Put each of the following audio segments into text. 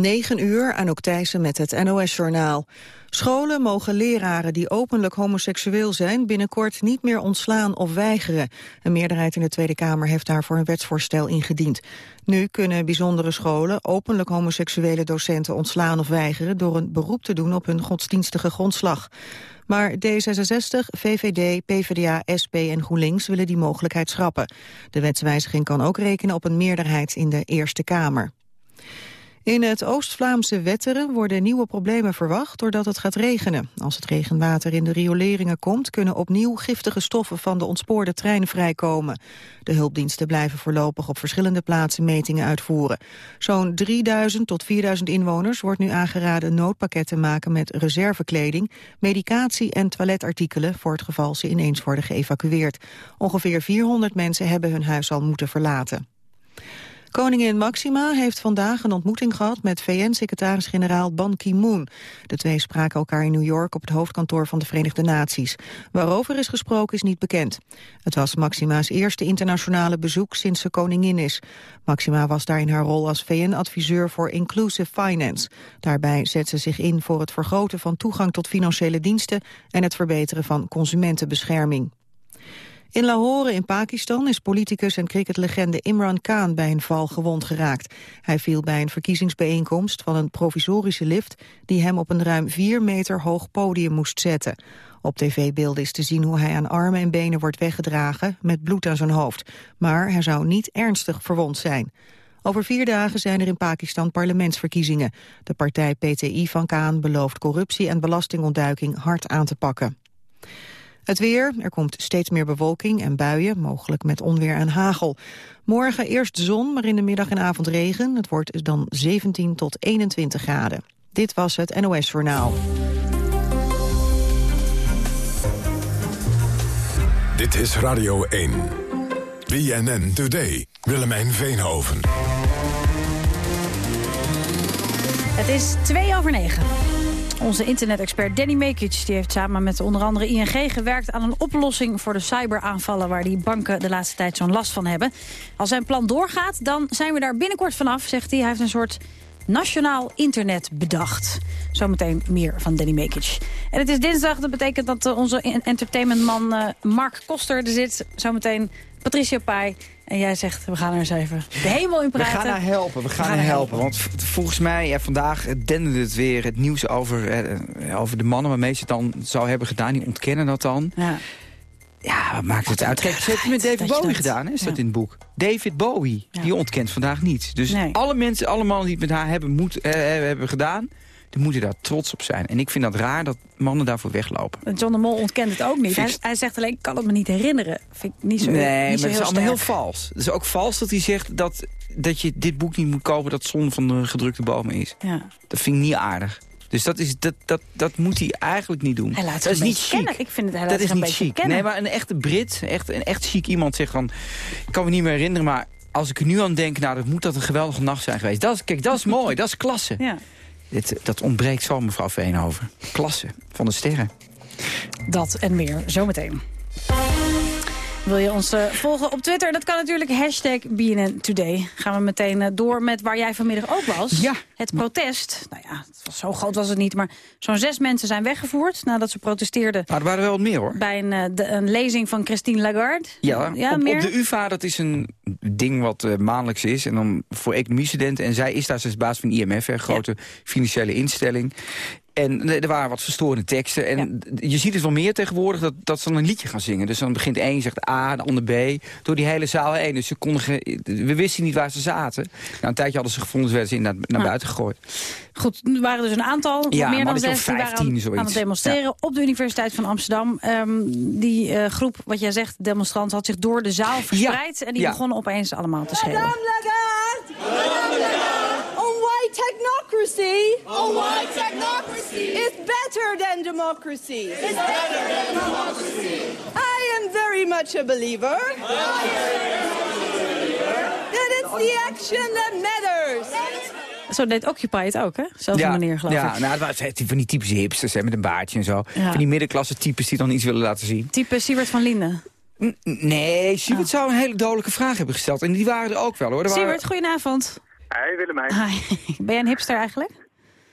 9 uur, Anouk Thijssen met het NOS-journaal. Scholen mogen leraren die openlijk homoseksueel zijn... binnenkort niet meer ontslaan of weigeren. Een meerderheid in de Tweede Kamer heeft daarvoor een wetsvoorstel ingediend. Nu kunnen bijzondere scholen openlijk homoseksuele docenten ontslaan of weigeren... door een beroep te doen op hun godsdienstige grondslag. Maar D66, VVD, PvdA, SP en GroenLinks willen die mogelijkheid schrappen. De wetswijziging kan ook rekenen op een meerderheid in de Eerste Kamer. In het Oost-Vlaamse Wetteren worden nieuwe problemen verwacht doordat het gaat regenen. Als het regenwater in de rioleringen komt, kunnen opnieuw giftige stoffen van de ontspoorde trein vrijkomen. De hulpdiensten blijven voorlopig op verschillende plaatsen metingen uitvoeren. Zo'n 3000 tot 4000 inwoners wordt nu aangeraden noodpakketten te maken met reservekleding, medicatie en toiletartikelen voor het geval ze ineens worden geëvacueerd. Ongeveer 400 mensen hebben hun huis al moeten verlaten. Koningin Maxima heeft vandaag een ontmoeting gehad met VN-secretaris-generaal Ban Ki-moon. De twee spraken elkaar in New York op het hoofdkantoor van de Verenigde Naties. Waarover is gesproken is niet bekend. Het was Maxima's eerste internationale bezoek sinds ze koningin is. Maxima was daar in haar rol als VN-adviseur voor Inclusive Finance. Daarbij zet ze zich in voor het vergroten van toegang tot financiële diensten en het verbeteren van consumentenbescherming. In Lahore in Pakistan is politicus en cricketlegende Imran Khan bij een val gewond geraakt. Hij viel bij een verkiezingsbijeenkomst van een provisorische lift die hem op een ruim vier meter hoog podium moest zetten. Op tv-beelden is te zien hoe hij aan armen en benen wordt weggedragen met bloed aan zijn hoofd. Maar hij zou niet ernstig verwond zijn. Over vier dagen zijn er in Pakistan parlementsverkiezingen. De partij PTI van Kaan belooft corruptie en belastingontduiking hard aan te pakken. Het weer, er komt steeds meer bewolking en buien, mogelijk met onweer en hagel. Morgen eerst zon, maar in de middag en avond regen. Het wordt dan 17 tot 21 graden. Dit was het NOS Journaal. Dit is Radio 1. BNN Today. Willemijn Veenhoven. Het is 2 over 9. Onze internet-expert Danny Mekic die heeft samen met onder andere ING gewerkt aan een oplossing voor de cyberaanvallen waar die banken de laatste tijd zo'n last van hebben. Als zijn plan doorgaat, dan zijn we daar binnenkort vanaf, zegt hij. Hij heeft een soort nationaal internet bedacht. Zometeen meer van Danny Mekic. En het is dinsdag, dat betekent dat eh, onze entertainmentman uh, Mark Koster er zit. Zometeen Patricia Pai en jij zegt, we gaan er eens even de hemel in praten. We gaan haar helpen, we gaan, haar helpen. Want volgens mij, ja, vandaag dende het weer het nieuws over, eh, over de mannen... waarmee ze het dan zou hebben gedaan. Die ontkennen dat dan. Ja. Ja, maakt het uit. Kijk, ze heeft het met David Bowie gedaan, hè, is dat in het boek. David Bowie, die ontkent vandaag niet. Dus alle mensen, alle mannen die het met haar hebben, moet, eh, hebben gedaan die moeten daar trots op zijn. En ik vind dat raar dat mannen daarvoor weglopen. John de Mol ontkent het ook niet. Hij, hij, zegt alleen, ik kan het me niet herinneren. Vind ik niet zo Nee, niet maar het is allemaal heel vals. Het is ook vals dat hij zegt dat, dat je dit boek niet moet kopen... dat zon van de gedrukte bomen is. Ja. Dat vind ik niet aardig. Dus dat, is, dat, dat, dat moet hij eigenlijk niet doen. Hij laat dat is niet chic. Kennen. Ik vind het, hij dat is niet chic. Nee, maar een echte Brit, echt, een echt chic iemand zegt van... ik kan me niet meer herinneren, maar als ik er nu aan denk... nou, dat moet dat een geweldige nacht zijn geweest. Dat is, kijk, dat is mooi, dat is klasse. Ja. Dat ontbreekt zo, mevrouw Veenhoven. Klasse van de sterren. Dat en meer, zometeen. Wil je ons uh, volgen op Twitter? Dat kan natuurlijk. Hashtag BNN Today. Gaan we meteen uh, door met waar jij vanmiddag ook was. Ja. Het protest. Nou ja, het was, zo groot was het niet. Maar zo'n zes mensen zijn weggevoerd nadat ze protesteerden. Maar er waren wel wat meer hoor. Bij een, uh, de, een lezing van Christine Lagarde. Ja, ja op, meer? op de UvA, dat is een ding wat maandelijks is. En dan voor economiestudenten. En zij is daar als baas van IMF, een grote ja. financiële instelling. En er waren wat verstorende teksten. En je ziet het wel meer tegenwoordig dat, dat ze dan een liedje gaan zingen. Dus dan begint de een zegt A, de ander B. Door die hele zaal heen. Dus ze konden we wisten niet waar ze zaten. Nou, een tijdje hadden ze gevonden, werden ze naar, naar buiten gegooid. Goed, nu waren dus een aantal, ja, meer dan zes, die waren aan, aan het demonstreren ja. op de Universiteit van Amsterdam. Um, die uh, groep, wat jij zegt, demonstranten, had zich door de zaal verspreid. En die begonnen opeens allemaal te schreeuwen. Technocracy! On white technocracy! Is better than democracy! Is better than democracy! I am very much a believer. That it's the action that matters. Zo deed Occupy het ook, hè? Zelfde ja, manier, geloof ja, ik. Nou, het was van die typische hipsters hè, met een baardje en zo. Ja. Van die middenklasse types die dan iets willen laten zien. Type Siebert van Linden. Nee, Siebert oh. zou een hele dodelijke vraag hebben gesteld. En die waren er ook wel, hoor. Er Siebert, waren... goedenavond. Hey Willemijn. Hi. Ben jij een hipster eigenlijk?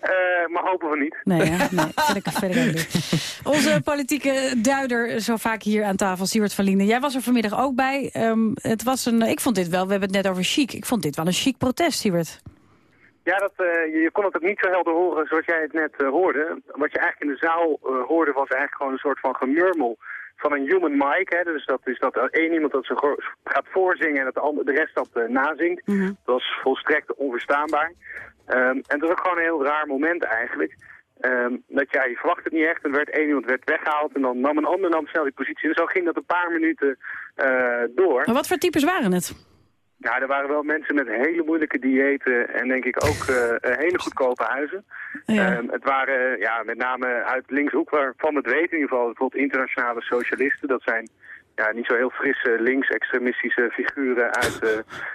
Uh, maar hopen we niet. Nee, hè? nee vind ik niet. Onze politieke duider zo vaak hier aan tafel, Siewert van Linden. Jij was er vanmiddag ook bij. Um, het was een, ik vond dit wel, we hebben het net over chic. Ik vond dit wel een chic protest, Siewert. Ja, dat, uh, je kon het ook niet zo helder horen zoals jij het net uh, hoorde. Wat je eigenlijk in de zaal hoorde was eigenlijk gewoon een soort van gemurmel van een human mic. Hè. Dus dat is dat één iemand dat ze gaat voorzingen en dat de, ander, de rest dat uh, nazingt. Mm -hmm. Dat was volstrekt onverstaanbaar. Um, en dat was ook gewoon een heel raar moment eigenlijk. Um, dat ja, je verwacht het niet echt. En er werd één iemand werd weggehaald en dan nam een ander nam snel die positie. En zo ging dat een paar minuten uh, door. Maar wat voor types waren het? Ja, er waren wel mensen met hele moeilijke diëten en denk ik ook uh, hele goedkope huizen. Ja. Um, het waren ja, met name uit linkshoek waarvan het weten in ieder geval bijvoorbeeld internationale socialisten. Dat zijn ja, niet zo heel frisse linksextremistische figuren uit uh,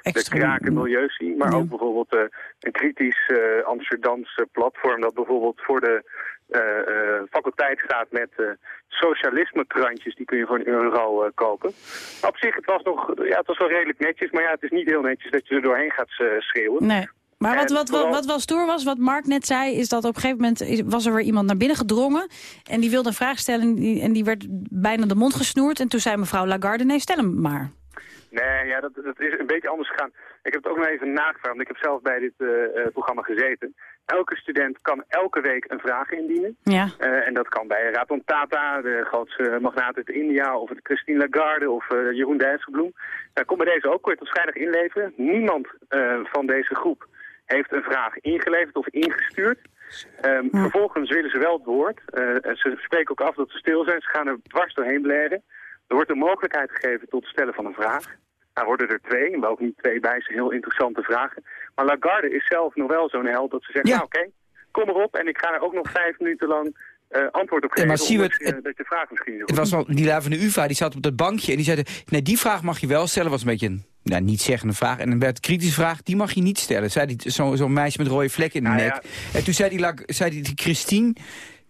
de kraken milieuscene. Maar ja. ook bijvoorbeeld uh, een kritisch uh, Amsterdamse platform dat bijvoorbeeld voor de faculteit staat met socialisme-krantjes. Die kun je voor een euro kopen. Op zich, het was, nog, ja, het was wel redelijk netjes. Maar ja, het is niet heel netjes dat je er doorheen gaat schreeuwen. Nee. Maar wat, wat, wat, wat wel stoer was, wat Mark net zei... is dat op een gegeven moment was er weer iemand naar binnen gedrongen... en die wilde een vraag stellen en die, en die werd bijna de mond gesnoerd. En toen zei mevrouw Lagarde, nee, stel hem maar. Nee, ja, dat, dat is een beetje anders gegaan. Ik heb het ook nog even nagevraagd, want ik heb zelf bij dit uh, programma gezeten. Elke student kan elke week een vraag indienen. Ja. Uh, en dat kan bij Ratan Tata, de grootste magnaat uit India... of Christine Lagarde of uh, Jeroen Dijsselbloem. Daar kom bij deze ook kort tot vrijdag inleveren. Niemand van deze groep heeft een vraag ingeleverd of ingestuurd. Um, ja. Vervolgens willen ze wel het woord. Uh, ze spreken ook af dat ze stil zijn. Ze gaan er dwars doorheen blaren. Er wordt een mogelijkheid gegeven tot het stellen van een vraag. Nou worden er twee, en ook niet twee bij zijn heel interessante vragen. Maar Lagarde is zelf nog wel zo'n held dat ze zegt, ja. nou oké, okay, kom erop en ik ga er ook nog vijf minuten lang uh, antwoord op geven. Ja, maar zie het, het, dat je vraag misschien Het was wel die van de UvA, die zat op dat bankje en die zei, nee die vraag mag je wel stellen, was een beetje een nou, niet zeggende vraag. En dan werd een kritische vraag, die mag je niet stellen. Zei Zo'n zo meisje met rode vlekken in de nou, nek. Ja. En toen zei die, zei die, die Christine,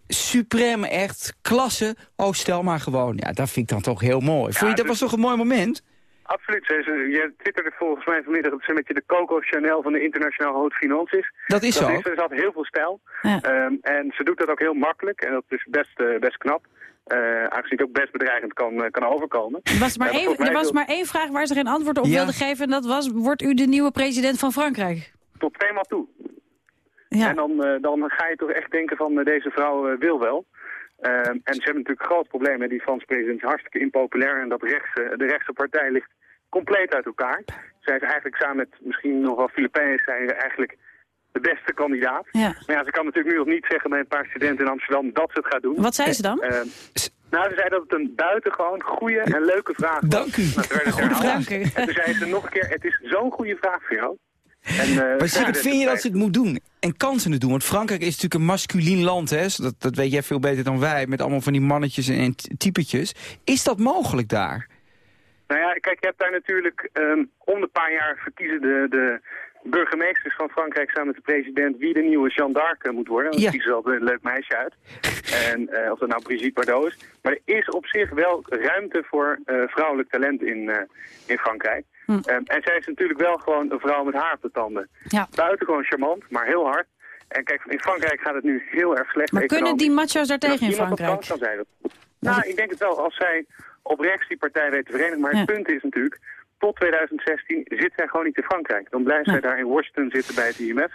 supreme echt, klasse. Oh, stel maar gewoon. Ja, dat vind ik dan toch heel mooi. Ja, Vond je, dat dus, was toch een mooi moment? Absoluut. Je twitterde volgens mij vanmiddag dat ze met je de Coco Chanel van de internationaal haute finance is. Dat is dat zo. Is, ze had heel veel stijl. Ja. Um, en ze doet dat ook heel makkelijk. En dat is best, uh, best knap. Uh, aangezien het ook best bedreigend kan, kan overkomen. Er was, maar, één, er was maar één vraag waar ze geen antwoord op ja. wilde geven. En dat was, wordt u de nieuwe president van Frankrijk? Tot tweemaal toe. Ja. En dan, uh, dan ga je toch echt denken van uh, deze vrouw uh, wil wel. en ze hebben natuurlijk groot probleem. Hè. Die Franse president is hartstikke impopulair. En dat rechtse, de rechtse partij ligt compleet uit elkaar. Zij is eigenlijk samen met misschien nog wel Filipijnen... zijn eigenlijk de beste kandidaat. Ja. Maar ja, ze kan natuurlijk nu nog niet zeggen bij een paar studenten in Amsterdam dat ze het gaat doen. Wat zei ze dan? Uh, nou, ze zei dat het een buitengewoon goede en leuke vraag was. Dank u. Goede vraag. En toen zei ze nog een keer, het is zo'n goede vraag voor jou. En, uh, maar ja, vind je dat ze het moet doen? En kan ze het doen? Want Frankrijk is natuurlijk een masculien land, hè? Dat, dat weet jij veel beter dan wij, met allemaal van die mannetjes en typetjes. Is dat mogelijk daar? Nou ja, kijk, je hebt daar natuurlijk um, om de paar jaar verkiezen de, de burgemeesters van Frankrijk samen met de president wie de nieuwe Jeanne d'Arc moet worden. Want ja. kiezen altijd een leuk meisje uit. en, uh, of dat nou Brigitte Bardot is. Maar er is op zich wel ruimte voor uh, vrouwelijk talent in, uh, in Frankrijk. Hm. Um, en zij is natuurlijk wel gewoon een vrouw met haar op de tanden. Ja. Buitengewoon charmant, maar heel hard. En kijk, in Frankrijk gaat het nu heel erg slecht. Maar kunnen die macho's daar tegen in Frankrijk? Kan dat. Nou, ik denk het wel. Als zij op rechts die partij weet te verenigen. Maar ja. het punt is natuurlijk, tot 2016 zit zij gewoon niet in Frankrijk. Dan blijft zij daar in Washington zitten bij het IMF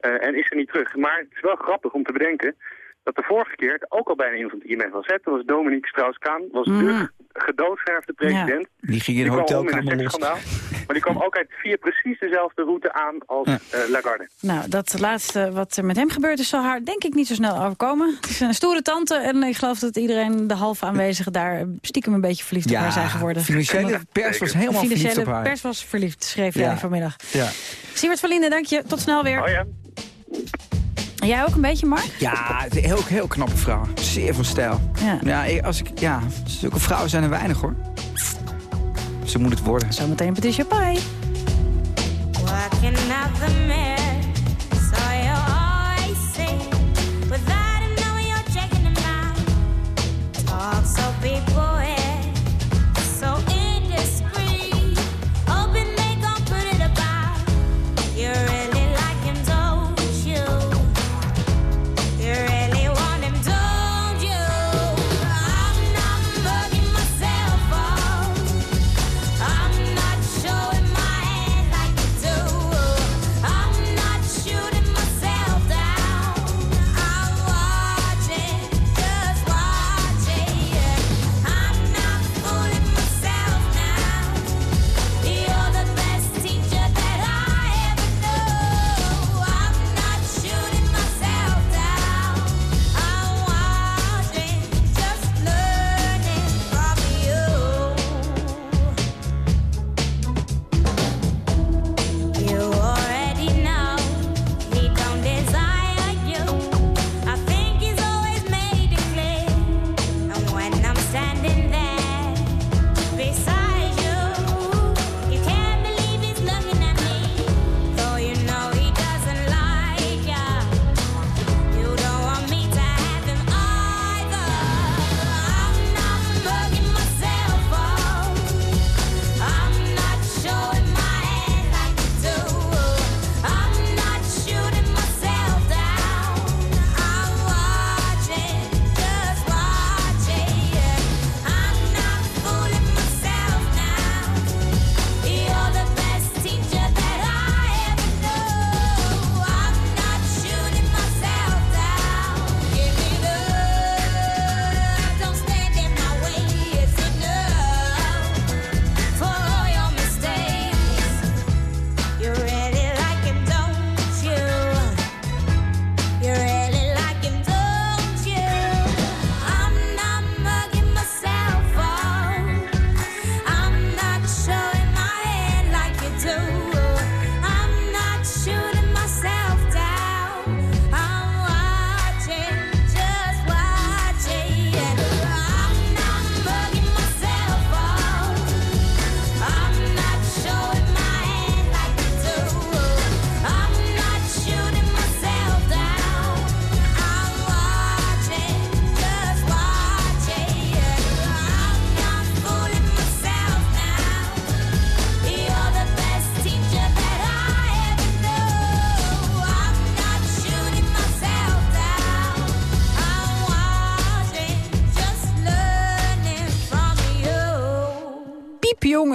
uh, en is ze niet terug. Maar het is wel grappig om te bedenken dat de vorige keer het ook al bijna iemand van het IMF was. Dat was Dominique Strauss-Kaan, was mm. de gedoodverfde president. Ja. Die ging in een hotelkamer los. Maar die kwam ook uit via precies dezelfde route aan als ja. uh, Lagarde. Nou, dat laatste wat er met hem gebeurd is, zal haar denk ik niet zo snel overkomen. Het is een stoere tante en ik geloof dat iedereen, de halve aanwezigen daar stiekem een beetje verliefd op haar zijn geworden. financiële pers was helemaal financiële verliefd op haar. pers was verliefd, schreef jij vanmiddag. Ja. Siewert van Linden, dank je. Tot snel weer. Oh ja. En jij ook een beetje, Mark? Ja, heel, heel knappe vrouw. Zeer van stijl. Ja. Ja, als ik, ja, zulke vrouwen zijn er weinig, hoor. Ze moet het worden. Zometeen Patricia Pai. Walking out the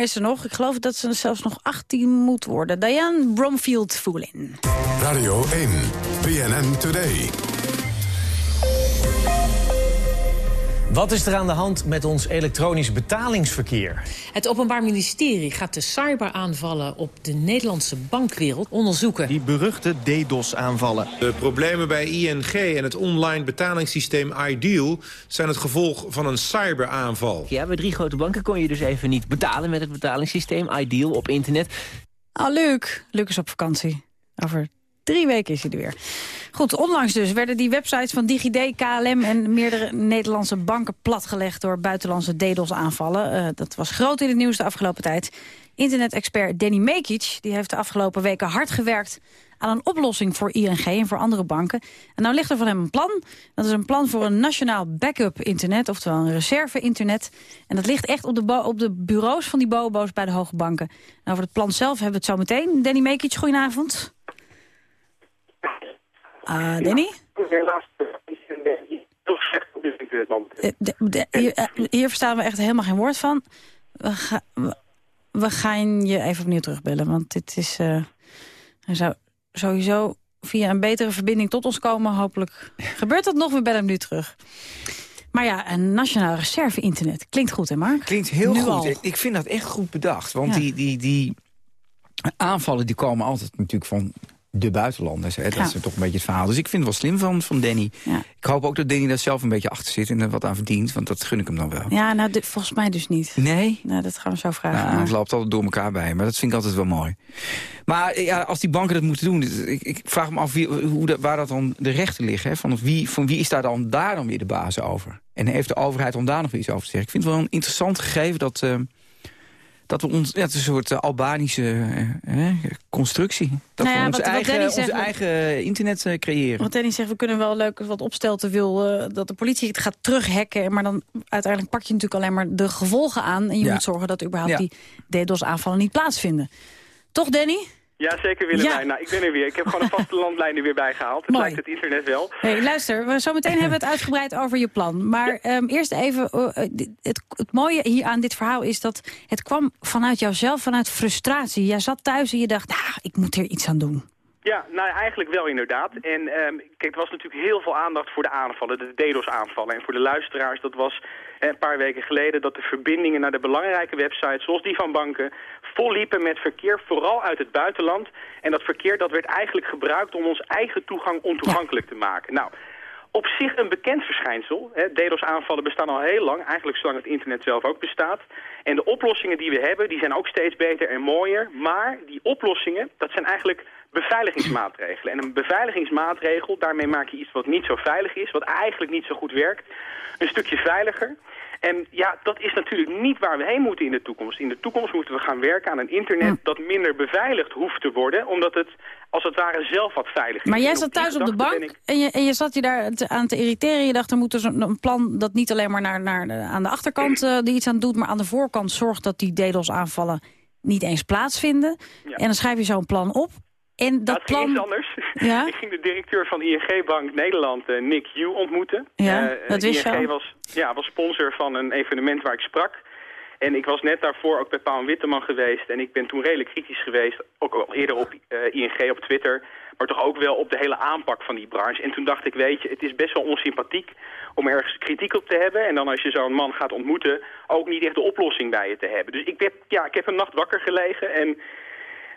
is er nog. Ik geloof dat ze zelfs nog 18 moet worden. Diane Bromfield Voelin. Radio 1, BNN Today. Wat is er aan de hand met ons elektronisch betalingsverkeer? Het Openbaar Ministerie gaat de cyberaanvallen op de Nederlandse bankwereld onderzoeken. Die beruchte DDoS-aanvallen. De problemen bij ING en het online betalingssysteem Ideal... zijn het gevolg van een cyberaanval. Ja, bij drie grote banken kon je dus even niet betalen met het betalingssysteem Ideal op internet. Ah, Luc. Luc is op vakantie. Over drie weken is hij er weer. Goed, onlangs dus werden die websites van DigiD, KLM en meerdere Nederlandse banken platgelegd door buitenlandse DDoS-aanvallen. Uh, dat was groot in het nieuws de afgelopen tijd. Internet-expert Danny Mekic die heeft de afgelopen weken hard gewerkt aan een oplossing voor ING en voor andere banken. En nou ligt er van hem een plan. Dat is een plan voor een nationaal backup internet, oftewel een reserve internet. En dat ligt echt op de, op de bureaus van die bobo's bij de hoge banken. En over het plan zelf hebben we het zo meteen. Danny Mekic, goedenavond. Uh, Danny? Helaas. Hier, hier verstaan we echt helemaal geen woord van. We, ga, we, gaan je even opnieuw terugbellen, want dit is... Uh, zou sowieso via een betere verbinding tot ons komen. Hopelijk gebeurt dat nog, we bellen hem nu terug. Maar ja, een nationaal reserve-internet. Klinkt goed, hè Mark? Klinkt heel goed. Ik vind dat echt goed bedacht. Want die, die, die aanvallen die komen altijd natuurlijk van de buitenlanders. Hè? Dat is toch een beetje het verhaal. Dus ik vind het wel slim van, van Danny. Ik hoop ook dat Danny daar zelf een beetje achter zit en er wat aan verdient. Want dat gun ik hem dan wel. Ja, nou, volgens mij dus niet. Nee? Nou, dat gaan we zo vragen. Nou, het loopt altijd door elkaar bij. Maar dat vind ik altijd wel mooi. Maar ja, als die banken dat moeten doen... Ik, ik vraag me af wie, hoe dat, waar dat dan de rechten liggen. Hè? Van, wie, van wie is daar dan, daar dan weer de baas over? En heeft de overheid om daar nog iets over te zeggen? Ik vind het wel een interessant gegeven dat... Uh, dat we ons, ja, het is een soort uh, Albanische uh, constructie. Dat nou ja, we onze, eigen, onze eigen internet uh, creëren. Wat Danny zegt, we kunnen wel leuk wat opstelten wil dat de politie het gaat terughacken. Maar dan uiteindelijk pak je natuurlijk alleen maar de gevolgen aan. En je moet zorgen dat überhaupt die DDoS-aanvallen niet plaatsvinden. Toch, Danny? Ja, zeker Willemijn. Ja. Nou, ik ben er weer. Ik heb gewoon een vaste landlijn er weer bijgehaald. Het lijkt het internet wel. Hey, luister, we, zometeen hebben we het uitgebreid over je plan. Maar ja. um, eerst even, uh, het, het mooie hier aan dit verhaal is dat het kwam vanuit jouzelf, vanuit frustratie. Jij zat thuis en je dacht, nou, ik moet er iets aan doen. Ja, nou eigenlijk wel inderdaad. En um, kijk, er was natuurlijk heel veel aandacht voor de aanvallen, de DDoS-aanvallen. En voor de luisteraars, dat was een paar weken geleden... dat de verbindingen naar de belangrijke websites, zoals die van banken... volliepen met verkeer, vooral uit het buitenland. En dat verkeer dat werd eigenlijk gebruikt om ons eigen toegang ontoegankelijk te maken. Nou, op zich een bekend verschijnsel. DDoS-aanvallen bestaan al heel lang, eigenlijk zolang het internet zelf ook bestaat. En de oplossingen die we hebben, die zijn ook steeds beter en mooier. Maar die oplossingen, dat zijn eigenlijk beveiligingsmaatregelen. En een beveiligingsmaatregel, daarmee maak je iets wat niet zo veilig is, wat eigenlijk niet zo goed werkt, een stukje veiliger. En ja, dat is natuurlijk niet waar we heen moeten in de toekomst. In de toekomst moeten we gaan werken aan een internet dat minder beveiligd hoeft te worden, omdat het als het ware zelf wat veilig is. Maar jij zat thuis op de bank en, je, en je zat je daar aan te irriteren. Je dacht, er moet dus een, een plan dat niet alleen maar naar, naar aan de achterkant uh, die iets aan doet, maar aan de voorkant zorgt dat die DDoS-aanvallen niet eens plaatsvinden. En dan schrijf je zo'n plan op. En dat, plan... ging iets anders. Ja? ik ging de directeur van ING Bank Nederland, uh, Nick Yu, ontmoeten. Ja, uh, dat wist ING was, ja, was sponsor van een evenement waar ik sprak. En ik was net daarvoor ook bij Paul Witteman geweest. En ik ben toen redelijk kritisch geweest, ook al eerder op uh, ING op Twitter... maar toch ook wel op de hele aanpak van die branche. En toen dacht ik, weet je, het is best wel onsympathiek om ergens kritiek op te hebben. En dan als je zo'n man gaat ontmoeten, ook niet echt de oplossing bij je te hebben. Dus ik, heb, ja, ik heb een nacht wakker gelegen en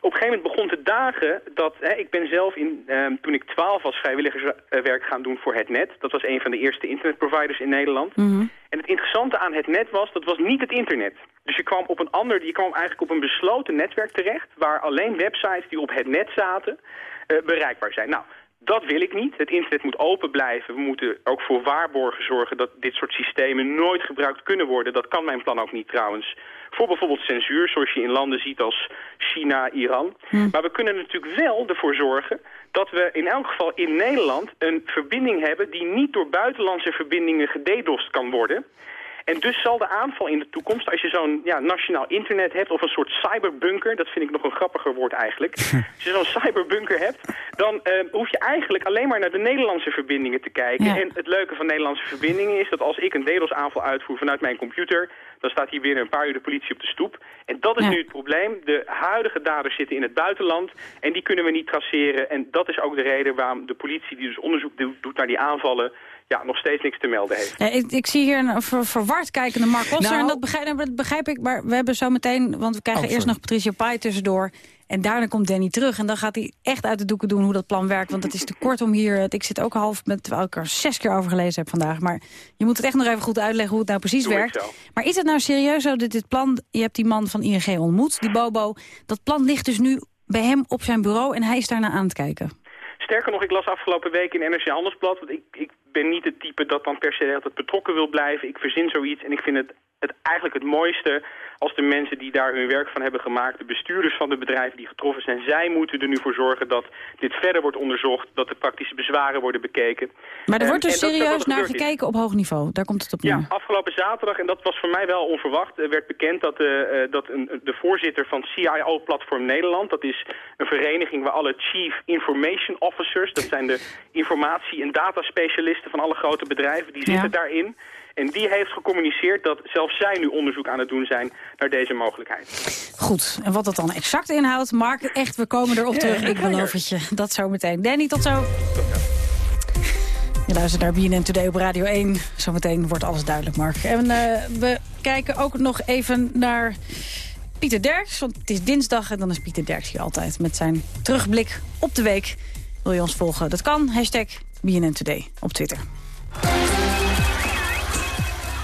op een gegeven moment begon te dagen dat... Hè, ik ben zelf, in, um, toen ik 12 was, vrijwilligerswerk gaan doen voor het net. Dat was een van de eerste internetproviders in Nederland. Mm -hmm. En het interessante aan het net was, dat was niet het internet. Dus je kwam op een ander, je kwam eigenlijk op een besloten netwerk terecht... waar alleen websites die op het net zaten uh, bereikbaar zijn. Nou, dat wil ik niet. Het internet moet open blijven. We moeten ook voor waarborgen zorgen dat dit soort systemen nooit gebruikt kunnen worden. Dat kan mijn plan ook niet trouwens. Voor bijvoorbeeld censuur, zoals je in landen ziet als China, Iran. Hm. Maar we kunnen natuurlijk wel ervoor zorgen dat we in elk geval in Nederland een verbinding hebben... die niet door buitenlandse verbindingen gededost kan worden... En dus zal de aanval in de toekomst, als je zo'n ja, nationaal internet hebt... of een soort cyberbunker, dat vind ik nog een grappiger woord eigenlijk. als je zo'n cyberbunker hebt, dan uh, hoef je eigenlijk alleen maar naar de Nederlandse verbindingen te kijken. En het leuke van Nederlandse verbindingen is dat als ik een DDoS-aanval uitvoer vanuit mijn computer... dan staat hier binnen een paar uur de politie op de stoep. En dat is nu het probleem. De huidige daders zitten in het buitenland en die kunnen we niet traceren. En dat is ook de reden waarom de politie die dus onderzoek doet naar die aanvallen ja, nog steeds niks te melden heeft. Ja, ik, ik, zie hier een verward kijkende Mark Osser. Nou, en dat begrijp, dat begrijp, ik, maar we hebben zo meteen... want we krijgen oh, eerst nog Patricia Pai tussendoor... En daarna komt Danny terug. En dan gaat hij echt uit de doeken doen hoe dat plan werkt. Want het is te kort om hier... Ik zit ook half met, terwijl ik er zes keer over gelezen heb vandaag. Maar je moet het echt nog even goed uitleggen hoe het nou precies werkt. Maar is het nou serieus zo dat dit plan... Je hebt die man van ING ontmoet, die Bobo. Dat plan ligt dus nu bij hem op zijn bureau en hij is daarna aan het kijken. Sterker nog, ik las afgelopen week in NRC Handelsblad... want ik, ik ben niet het type dat dan per se altijd betrokken wil blijven. Ik verzin zoiets en ik vind het, het eigenlijk het mooiste als de mensen die daar hun werk van hebben gemaakt... de bestuurders van de bedrijven die getroffen zijn... zij moeten er nu voor zorgen dat dit verder wordt onderzocht... dat de praktische bezwaren worden bekeken. Maar er wordt dus serieus naar gekeken op hoog niveau? Daar komt het op neer. Ja, afgelopen zaterdag, en dat was voor mij wel onverwacht... werd bekend dat, uh, dat een, de voorzitter van CIO-platform Nederland... dat is een vereniging waar alle Chief Information Officers... dat zijn de informatie- en dataspecialisten van alle grote bedrijven... die zitten daarin... En die heeft gecommuniceerd dat zelfs zij nu onderzoek aan het doen zijn naar deze mogelijkheid. Goed, en wat dat dan exact inhoudt, Mark, echt, we komen erop terug. Ik beloof het je. Dat zo meteen. Danny, tot zo. Je luistert naar BNN Today op Radio 1. Zometeen wordt alles duidelijk, Mark. En uh, we kijken ook nog even naar Pieter Derks. Want het is dinsdag en dan is Pieter Derks hier altijd... met zijn terugblik op de week. Wil je ons volgen? Dat kan. Hashtag BNN Today op Twitter.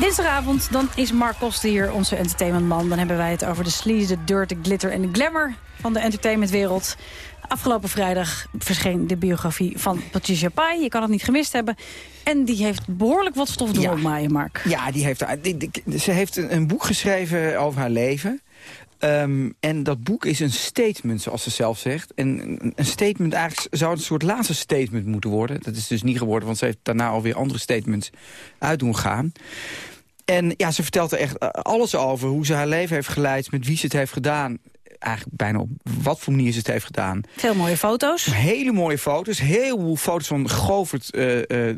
Dinsdagavond, dan is Mark Koster hier, onze entertainmentman. Dan hebben wij het over de sleaze, de dirt, de glitter en de glamour van de entertainmentwereld. Afgelopen vrijdag verscheen de biografie van Patricia Pai. Je kan het niet gemist hebben. En die heeft behoorlijk wat stof door ja. Mark. Ja, die heeft, ze heeft een, boek geschreven over haar leven. Ehm, en dat boek is een statement, zoals ze zelf zegt. En een statement eigenlijk zou een soort laatste statement moeten worden. Dat is dus niet geworden, want ze heeft daarna alweer andere statements uit doen gaan. En ja, ze vertelt er echt alles over. Hoe ze haar leven heeft geleid, met wie ze het heeft gedaan eigenlijk bijna op wat voor manier ze het heeft gedaan. Veel mooie foto's. Hele mooie foto's. Heel veel foto's van Govert uh,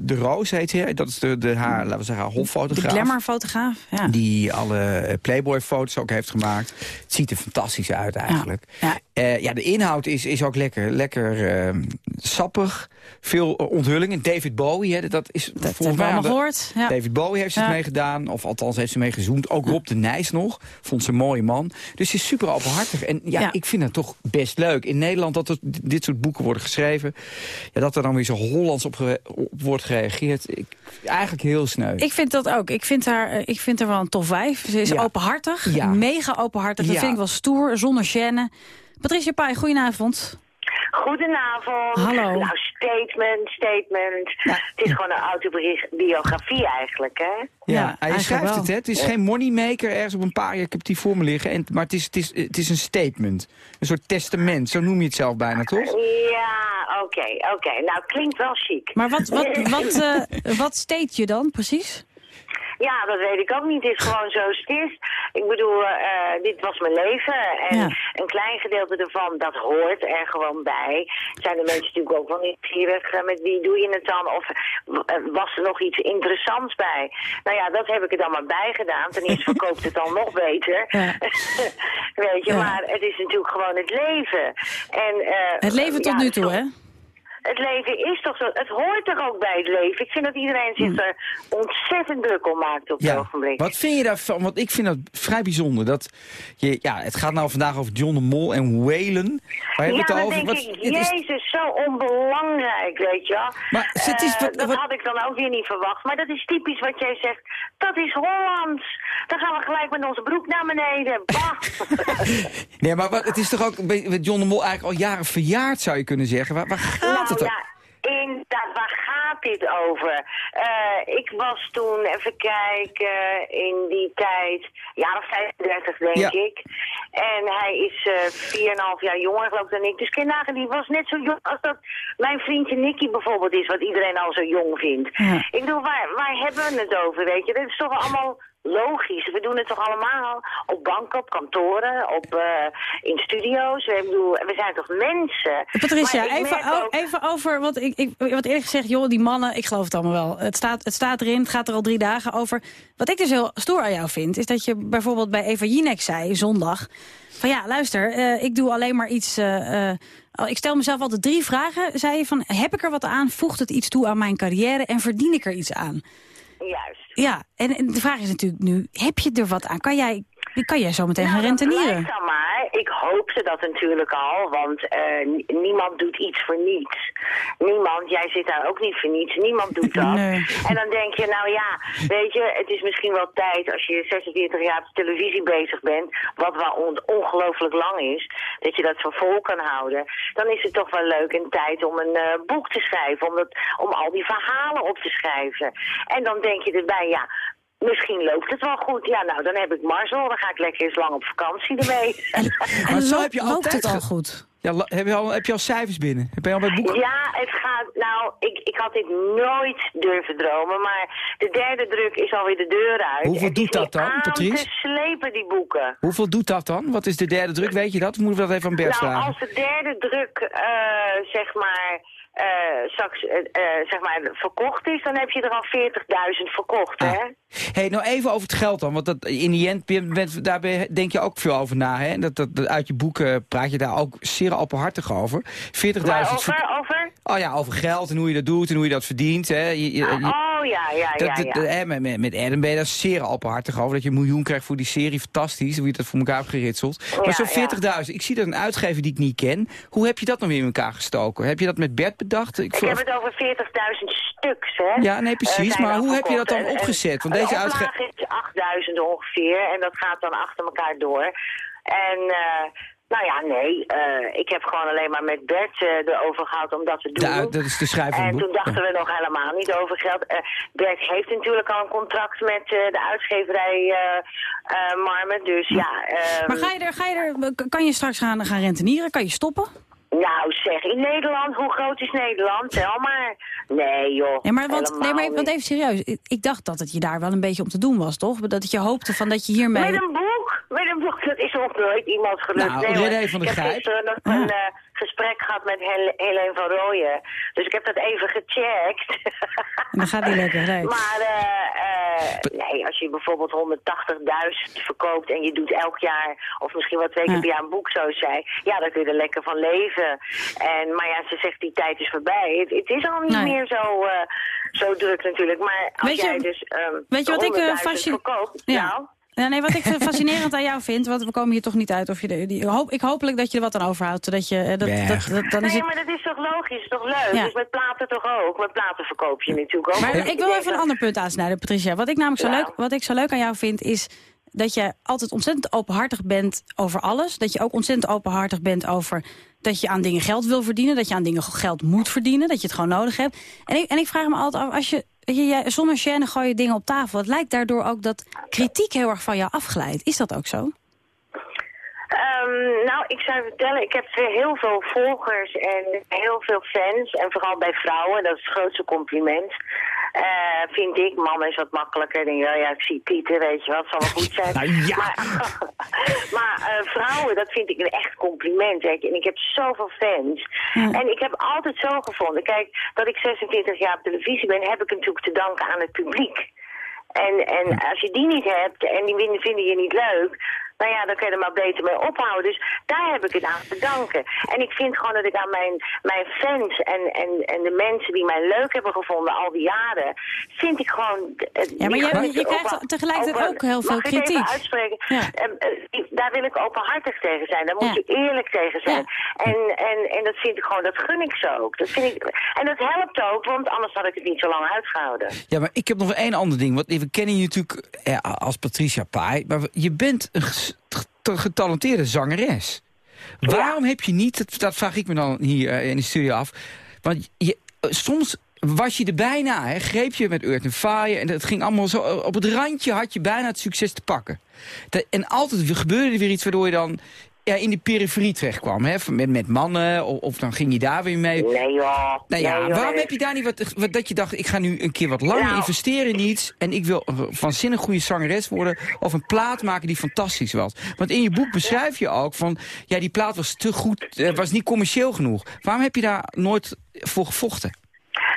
de Roos heet hij. Dat is de, de haar, laten we zeggen, haar hoffotograaf. De glamour-fotograaf, ja. Die alle Playboy-foto's ook heeft gemaakt. Het ziet er fantastisch uit eigenlijk. Ja, ja. ja de inhoud is, is ook lekker, lekker sappig. Veel onthullingen. David Bowie, hè, dat is dat volgens mij... gehoord. Ja. David Bowie heeft ze ja. mee gedaan. Of althans heeft ze mee gezoend. Ook Rob de Nijs nog. Vond ze een mooie man. Dus ze is super openhartig. En ja, ik vind het toch best leuk. In Nederland dat er dit soort boeken worden geschreven. Ja, dat er dan weer zo Hollands op, wordt gereageerd. Ik, eigenlijk heel sneu. Ik vind dat ook. Ik vind haar, eh, ik vind haar wel een tof wijf. Ze is openhartig. Mega openhartig. Dat vind ik wel stoer. Zonder gêne. Patricia Pai, goedenavond. Goedenavond. Hallo. Nou, statement, statement. Het is gewoon een autobiografie eigenlijk, hè? Ja, hij schrijft het, hè? Het is geen moneymaker ergens op een paar jaar. Ik heb die voor me liggen. En, maar het is, het, is, het is een statement. Een soort testament. Zo noem je het zelf bijna, toch? Ja, oké, oké. Nou, klinkt wel chic. Maar wat, wat, wat, uh, wat steekt je dan, precies? Ja, dat weet ik ook niet. Het is gewoon zoals het is. Ik bedoel, uh, dit was mijn leven. En een klein gedeelte ervan, dat hoort er gewoon bij. Zijn de mensen natuurlijk ook wel nieuwsgierig. Uh, met wie doe je het dan? Of uh, was er nog iets interessants bij? Nou ja, dat heb ik er dan maar bij gedaan. Ten eerste verkoopt het dan nog beter. Ja. weet je, maar het is natuurlijk gewoon het leven. En, het leven tot nu toe, hè? Het leven is toch zo. Het hoort er ook bij het leven. Ik vind dat iedereen zich hmm. er ontzettend druk om maakt op ja. het ogenblik. Wat vind je daarvan? Want ik vind dat vrij bijzonder. Dat je, ja, het gaat nou vandaag over John de Mol en Whalen. Waar ja, het over? denk wat, ik, jezus, zo onbelangrijk, weet je Maar het is, wat, dat had ik dan ook weer niet verwacht. Maar dat is typisch wat jij zegt. Dat is Hollands. Dan gaan we gelijk met onze broek naar beneden. nee, maar het is toch ook John de Mol eigenlijk al jaren verjaard, zou je kunnen zeggen. Waar, waar gaat het ja, inderdaad, waar gaat dit over? Uh, ik was toen, even kijken, in die tijd, jaar of 35 denk ik. En hij is uh, eh, 4,5 jaar jonger geloof ik dan ik. Dus Kenagen die was net zo jong als dat mijn vriendje Nicky bijvoorbeeld is, wat iedereen al zo jong vindt. Ik bedoel, waar, waar hebben we het over, weet je? Dat is toch allemaal logisch. We doen het toch allemaal op banken, op kantoren, op, uh, in studio's. Ik bedoel, we zijn toch mensen. Patricia, even, even over, wat ik, ik wat eerlijk gezegd, joh, die mannen, ik geloof het allemaal wel. Het staat, het staat erin, het gaat er al drie dagen over. Wat ik dus heel stoer aan jou vind, is dat je bijvoorbeeld bij Eva Jinek zei, zondag... van ja, luister, uh, ik doe alleen maar iets... Uh, ik stel mezelf altijd drie vragen, zei je, van heb ik er wat aan, voegt het iets toe aan mijn carrière en verdien ik er iets aan? Juist. Ja, en, de vraag is natuurlijk nu, heb je er wat aan? Kan jij, kan jij zo meteen nou, gaan rentenieren? dan maar. Ik hoopte dat natuurlijk al, want uh, niemand doet iets voor niets. Niemand, jij zit daar ook niet voor niets, niemand doet dat. Nee. En dan denk je, nou ja, weet je, het is misschien wel tijd als je 46 jaar op televisie bezig bent, wat wel on ongelooflijk lang is, dat je dat zo vol kan houden. Dan is het toch wel leuk en tijd om een uh, boek te schrijven, om, dat, om al die verhalen op te schrijven. En dan denk je erbij, ja, Misschien loopt het wel goed. Ja, nou, dan heb ik Marcel. Dan ga ik lekker eens lang op vakantie ermee. En, en zo heb je altijd het al goed? Ja, heb, je al, heb je al cijfers binnen? Heb je al bij boeken? Ja, het gaat... Nou, ik, ik had dit nooit durven dromen, maar de derde druk is alweer de deur uit. Hoeveel doet dat dan, Patrice? te slepen, die boeken. Hoeveel doet dat dan? Wat is de derde druk, weet je dat? Moeten we dat even aan Bert nou, vragen? als de derde druk, uh, zeg maar straks uh, zeg maar verkocht is, dan heb je er al 40.000 verkocht, ah. hè? hey, nou even over het geld dan, want dat, in die end, daar denk je ook veel over na, hè? Dat, dat, uit je boeken praat je daar ook zeer openhartig over. 40.000... Over, over? Oh ja, over geld en hoe je dat doet en hoe je dat verdient, hè? Je, oh ja, ja, ja. ja. hè, met, met, met Adam ben je daar zeer openhartig over, dat je een miljoen krijgt voor die serie, fantastisch, hoe je dat voor elkaar hebt geritseld. Maar zo'n 40.000, ik zie dat een uitgever die ik niet ken, hoe heb je dat nog weer in elkaar gestoken? Heb je dat met Bert bedacht? Ik, ik heb het over 40.000 stuks, hè. Ja, nee, precies. Uh, maar hoe heb je dat dan opgezet? Want deze uitgave is 8000 ongeveer en dat gaat dan achter elkaar door. En... Uh, nou ja, nee. Uh, ik heb gewoon alleen maar met Bert uh, erover gehad om dat te doen. Ja, dat is de schrijver. En toen dachten we nog helemaal niet over geld. Uh, Bert heeft natuurlijk al een contract met de uitgeverij Marmen, dus ja. maar ga je er, ga je er, kan je straks gaan, gaan rentenieren? Kan je stoppen? Nou zeg, in Nederland, hoe groot is Nederland? Tel maar. Nee joh, nee, maar want, nee, maar want even serieus. Ik dacht dat het je daar wel een beetje om te doen was, toch? Dat je hoopte van dat je hiermee... Met een boek? Met een boek, dat is nog nooit iemand gelukt. Nou, nee, van de Ik heb gisteren nog een uh, gesprek gehad met Hel Helene van Rooyen. Dus ik heb dat even gecheckt. En dan gaat die lekker uit. Maar uh, uh, nee, als je bijvoorbeeld 180.000 verkoopt en je doet elk jaar, of misschien wel twee keer per jaar een boek, zo zei, ja, dan kun je er lekker van leven. En, maar ja, ze zegt die tijd is voorbij. Het, het is al niet meer zo, uh, zo druk natuurlijk. Maar als weet jij je, dus um, weet je wat ik uh, verkoopt, ja. nou... Ja, nee, wat ik fascinerend aan jou vind, want we komen hier toch niet uit of je... De, die, hoop, ik hopelijk dat je er wat aan overhoudt. Dat je, dat, dat, dat, dan is nee, maar dat is toch logisch, toch leuk? Ja. Dus met platen toch ook? Met platen verkoop je natuurlijk ook. Maar ik wil even een ander punt aansnijden, Patricia. Wat ik namelijk zo, leuk, wat ik zo leuk aan jou vind, is dat je altijd ontzettend openhartig bent over alles. Dat je ook ontzettend openhartig bent over dat je aan dingen geld wil verdienen. Dat je aan dingen geld moet verdienen. Dat je het gewoon nodig hebt. En ik, en ik vraag me altijd af, als je, je zonder gêne gooi je dingen op tafel. Het lijkt daardoor ook dat kritiek heel erg van jou afglijdt. Is dat ook zo? Um, nou, ik zou vertellen, ik heb heel veel volgers en heel veel fans. En vooral bij vrouwen, dat is het grootste compliment. Uh, vind ik, mannen is wat makkelijker. Denk, ja, ja, ik zie Pieter, weet je wat, zal wel goed zijn. nou, ja. Maar, maar uh, vrouwen, dat vind ik een echt compliment. Weet je. En ik heb zoveel fans. En ik heb altijd zo gevonden. Kijk, dat ik 26 jaar op televisie ben, heb ik natuurlijk te danken aan het publiek. En, en als je die niet hebt en die vinden je niet leuk, nou ja, dan kun je er maar beter mee ophouden. Dus daar heb ik het aan te danken. En ik vind gewoon dat ik aan mijn, mijn fans en, en, en de mensen die mij leuk hebben gevonden al die jaren, vind ik gewoon... Uh, ja, maar je, je krijgt tegelijkertijd ook heel veel kritiek. Mag ik even uitspreken? Ja. Uh, daar wil ik openhartig tegen zijn. Daar moet ja. je eerlijk tegen zijn. Ja. En, en, en dat vind ik gewoon, dat gun ik zo ook. Dat vind ik, en dat helpt ook, want anders had ik het niet zo lang uitgehouden. Ja, maar ik heb nog één ander ding. Want we kennen je natuurlijk ja, als Patricia Pai, maar je bent een getalenteerde zangeres. Waarom heb je niet, dat, vraag ik me dan hier eh, in de studio af... want je, eh, soms was je er bijna, hè, greep je met Earth and Fire... en het ging allemaal zo, op het randje had je bijna het succes te pakken. en altijd gebeurde er weer iets waardoor je dan ja, in die periferie terecht kwam. Hè? Met, met mannen, of, of dan ging je daar weer mee. Nee joh. Nou ja, Nee, joh, waarom heb je daar niet wat, wat dat je dacht, ik ga nu een keer wat langer Nou. investeren in iets... en ik wil een goede zangeres worden... of een plaat maken die fantastisch was. Want in je boek beschrijf je ook van... ja, die plaat was te goed, eh, was niet commercieel genoeg. Waarom heb je daar nooit voor gevochten?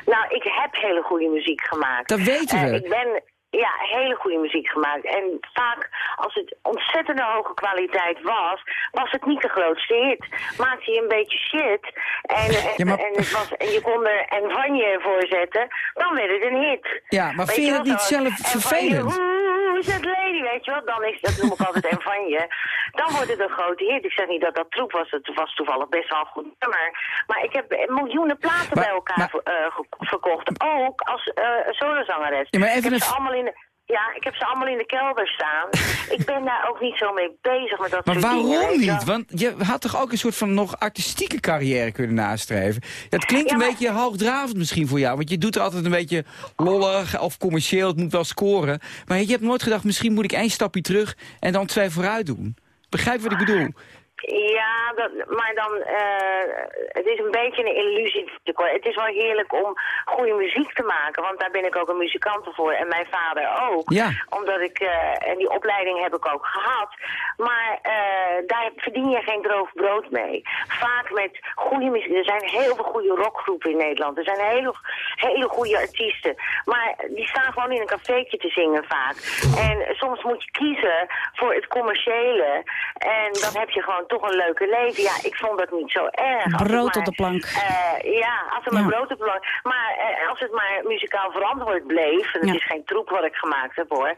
Nou, ik heb hele goede muziek gemaakt. Dat weten Eh, we. ik ben ja, hele goede muziek gemaakt. En vaak, als het ontzettende hoge kwaliteit was, was het niet de grootste hit. Maakte je een beetje shit en, en, Ja, maar- en, het was, en je kon er en van je voor zetten, dan werd het een hit. Ja, maar Weet vind je dat niet zelf vervelend? Hoe is het lady, weet je wat? Dan is, dat noem ik altijd en van je. Dan wordt het een grote hit. Ik zeg niet dat dat troep was, het was toevallig best wel goed nummer. Maar ik heb miljoenen platen Maar- bij elkaar maar- eh, verkocht. Ook als eh solozangeres. Ja, maar even ik heb een- ze allemaal in de, ja, ik heb ze allemaal in de kelder staan. ik ben daar ook niet zo mee bezig met dat Maar soort waarom niet? Want je had toch ook een soort van nog artistieke carrière kunnen nastreven? Dat klinkt Ja, een maar- beetje hoogdravend misschien voor jou. Want je doet er altijd een beetje lollig of commercieel. Het moet wel scoren. Maar je hebt nooit gedacht, misschien moet ik één stapje terug en dan twee vooruit doen. Begrijp wat ik bedoel? Ja, dat, maar dan, eh, het is een beetje een illusie. Het is wel heerlijk om goede muziek te maken, want daar ben ik ook een muzikant voor en mijn vader ook. Ja. Omdat ik, eh, en die opleiding heb ik ook gehad. Maar eh, daar verdien je geen droog brood mee. Vaak met goede muziek. Er zijn heel veel goede rockgroepen in Nederland. Er zijn hele, hele goede artiesten. Maar die staan gewoon in een cafeetje te zingen vaak. En soms moet je kiezen voor het commerciële. En dan heb je gewoon toch een leuke leven. Ja, ik vond dat niet zo erg. Het Brood maar, op de plank. eh, ja, als maar Ja. brood op de plank. Maar eh, als het maar muzikaal verantwoord bleef. En het Ja. is geen troep wat ik gemaakt heb hoor.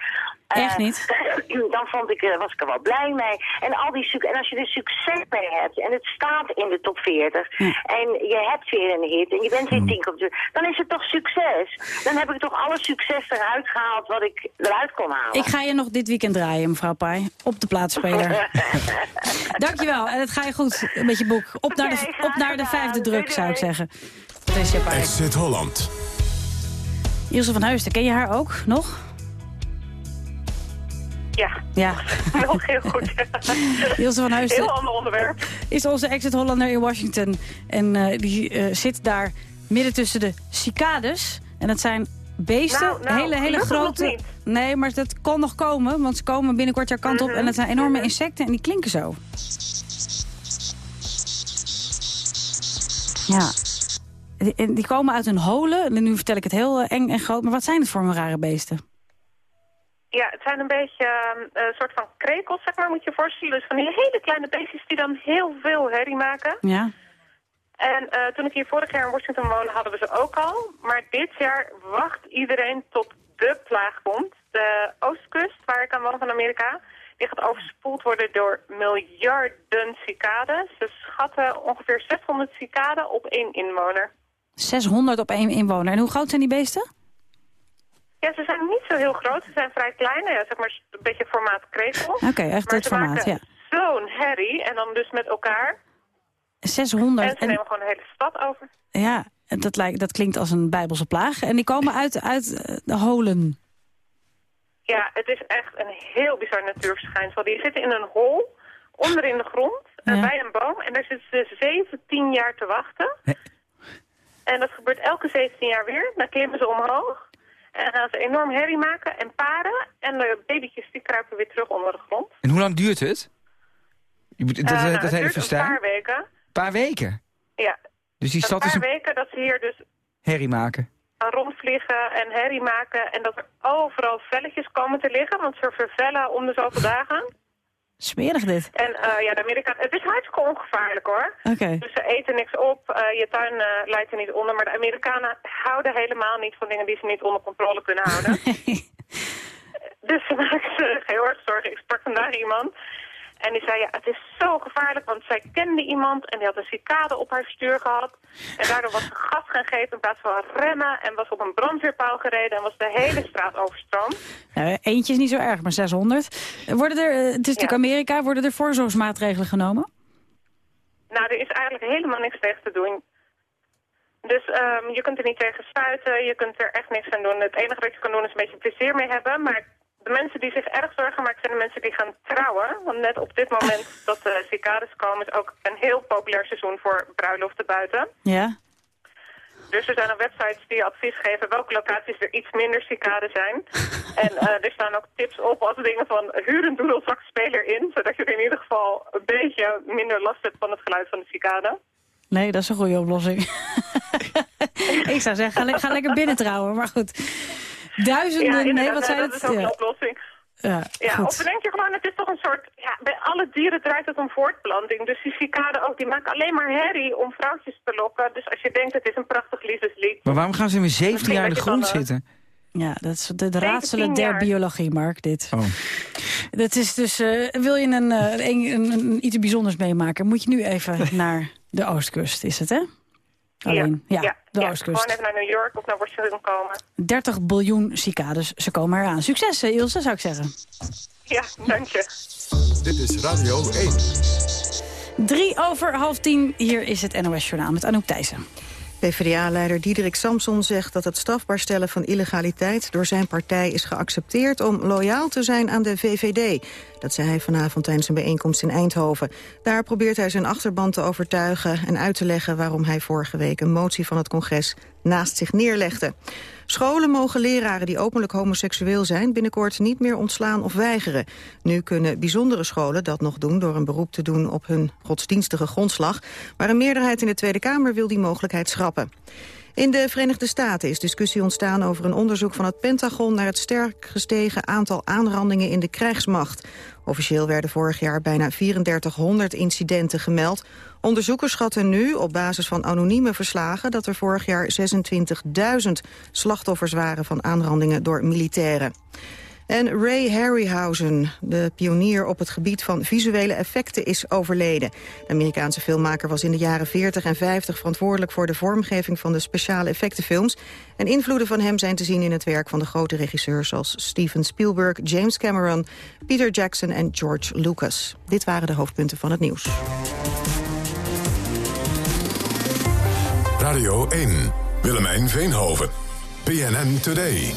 Echt Eh, niet? dan vond ik, eh, was ik er wel blij mee. En, al die en als je er succes mee hebt en het staat in de top 40 en je hebt weer een hit en je bent weer tien keer op de... dan is het toch succes. Dan heb ik toch alle succes eruit gehaald wat ik eruit kon halen. Ik ga je nog dit weekend draaien, mevrouw Pai. Op de plaatspeler. Dankjewel. En het ga je goed met je boek. Op naar de, op naar de vijfde druk, Doei, zou ik zeggen. Patricia Pai. Exit Holland. Ilse van Heusden, ken je haar ook nog? Ja, Ja. nog heel goed. Ilse van Heusden Heel ander onderwerp. is onze exit Hollander in Washington. En eh, die eh, zit daar midden tussen de cicades. En dat zijn beesten, Nou, nou, hele, hele grote... Nee, maar dat kan nog komen, want ze komen binnenkort jouw kant op. Mhm, En dat zijn enorme insecten en die klinken zo. Ja. Die, en die komen uit hun holen. En nu vertel ik het heel eh, eng en groot. Maar wat zijn het voor een rare beesten? Ja, het zijn een beetje eh, een soort van krekels, zeg maar, moet je je voorstellen. Dus van die hele kleine beestjes die dan heel veel herrie maken. Ja. En eh, toen ik hier vorig jaar in Washington woonde, hadden we ze ook al. Maar dit jaar wacht iedereen tot de plaag komt. De oostkust, waar ik aan woon van Amerika, die gaat overspoeld worden door miljarden cicades. Ze schatten ongeveer 600 cicaden op één inwoner. 600 op één inwoner. En hoe groot zijn die beesten? Ja, ze zijn niet zo heel groot. Ze zijn vrij klein. Ja, zeg maar een beetje formaat krekel. Oké, echt maar dit ze formaat, ja. zo'n herrie. En dan dus met elkaar. 600. En ze En, nemen gewoon de hele stad over. ja, dat, lijkt, dat klinkt als een bijbelse plaag. En die komen uit, uit eh, de holen. Ja, het is echt een heel bizar natuurverschijnsel. Die zitten in een hol, onder in de grond, eh, Ja. bij een boom. En daar zitten ze 17 jaar te wachten. En dat gebeurt elke 17 jaar weer. Dan klimmen ze omhoog. En dan gaan ze enorm herrie maken en paren. En de babytjes die kruipen weer terug onder de grond. En hoe lang duurt het? Dat, Eh, dat, nou, hele het duurt een paar weken. Een paar weken. Ja, Dus die een stad paar is een weken dat ze hier dus herrie maken. rondvliegen en herrie maken. En dat er overal velletjes komen te liggen. Want ze vervellen om de zoveel dagen. Smerig dit. En eh, ja, de Amerikanen... Het is hartstikke ongevaarlijk hoor. Oké. Dus ze eten niks op. eh, je tuin eh, leidt er niet onder. Maar de Amerikanen houden helemaal niet van dingen die ze niet onder controle kunnen houden. dus ze maken zich heel erg zorgen. Ik sprak vandaag iemand. En die zei, ja, het is zo gevaarlijk, want zij kende iemand en die had een cicade op haar stuur gehad. En daardoor was ze gas gaan geven in plaats van remmen en was op een brandweerpaal gereden en was de hele straat overstroomd. Nou, eentje is niet zo erg, maar 600. Worden er, eh, het is natuurlijk Amerika, worden er voorzorgsmaatregelen genomen? Nou, er is eigenlijk helemaal niks tegen te doen. Dus ehm, je kunt er niet tegen stuiten, je kunt er echt niks aan doen. Het enige wat je kan doen is een beetje plezier mee hebben, maar de mensen die zich erg zorgen maken zijn de mensen die gaan trouwen. Want net op dit moment dat de cicades komen is ook een heel populair seizoen voor bruiloften buiten. Ja. Dus er zijn al websites die advies geven welke locaties er iets minder cicades zijn. en uh, er staan ook tips op als dingen van huur een doedelzakspeler in. Zodat je er in ieder geval een beetje minder last hebt van het geluid van de cicade. Nee, dat is een goede oplossing. ik zou zeggen, ga, le ga, lekker binnen trouwen, maar goed. Duizenden, ja, nee, wat zijn dat het? Dat is ook een oplossing. Ja, ja of denk je gewoon, het is toch een soort... Ja, bij alle dieren draait het om voortplanting. Dus die cicaden ook, die maken alleen maar herrie om vrouwtjes te lokken. Dus als je denkt, het is een prachtig liefdeslied... Maar waarom gaan ze weer 17 jaar in de grond zitten? Ja, dat is de, de raadselen der biologie, Mark, dit. Oh. Dat is dus, uh, wil je een, uh, een, een, een, iets bijzonders meemaken... moet je nu even naar de oostkust, is het, hè? Alleen, ja, ja, de ja, oostkust. Gewoon even naar New York of naar Washington komen. 30 biljoen cicades, ze komen eraan. Succes, Ilse, zou ik zeggen. Ja, dank je. Dit is Radio 1. Drie over half tien, hier is het NOS Journaal met Anouk Thijssen. PvdA-leider Diederik Samson zegt dat het strafbaar stellen van illegaliteit door zijn partij is geaccepteerd om loyaal te zijn aan de VVD. Dat zei hij vanavond tijdens een bijeenkomst in Eindhoven. Daar probeert hij zijn achterban te overtuigen en uit te leggen waarom hij vorige week een motie van het congres naast zich neerlegde. Scholen mogen leraren die openlijk homoseksueel zijn binnenkort niet meer ontslaan of weigeren. Nu kunnen bijzondere scholen dat nog doen door een beroep te doen op hun godsdienstige grondslag. Maar een meerderheid in de Tweede Kamer wil die mogelijkheid schrappen. In de Verenigde Staten is discussie ontstaan over een onderzoek van het Pentagon naar het sterk gestegen aantal aanrandingen in de krijgsmacht. Officieel werden vorig jaar bijna 3400 incidenten gemeld. Onderzoekers schatten nu op basis van anonieme verslagen dat er vorig jaar 26.000 slachtoffers waren van aanrandingen door militairen. En Ray Harryhausen, de pionier op het gebied van visuele effecten, is overleden. De Amerikaanse filmmaker was in de jaren 40 en 50 verantwoordelijk voor de vormgeving van de speciale effectenfilms. En invloeden van hem zijn te zien in het werk van de grote regisseurs zoals Steven Spielberg, James Cameron, Peter Jackson en George Lucas. Dit waren de hoofdpunten van het nieuws. Radio 1, Willemijn Veenhoven, PNN Today.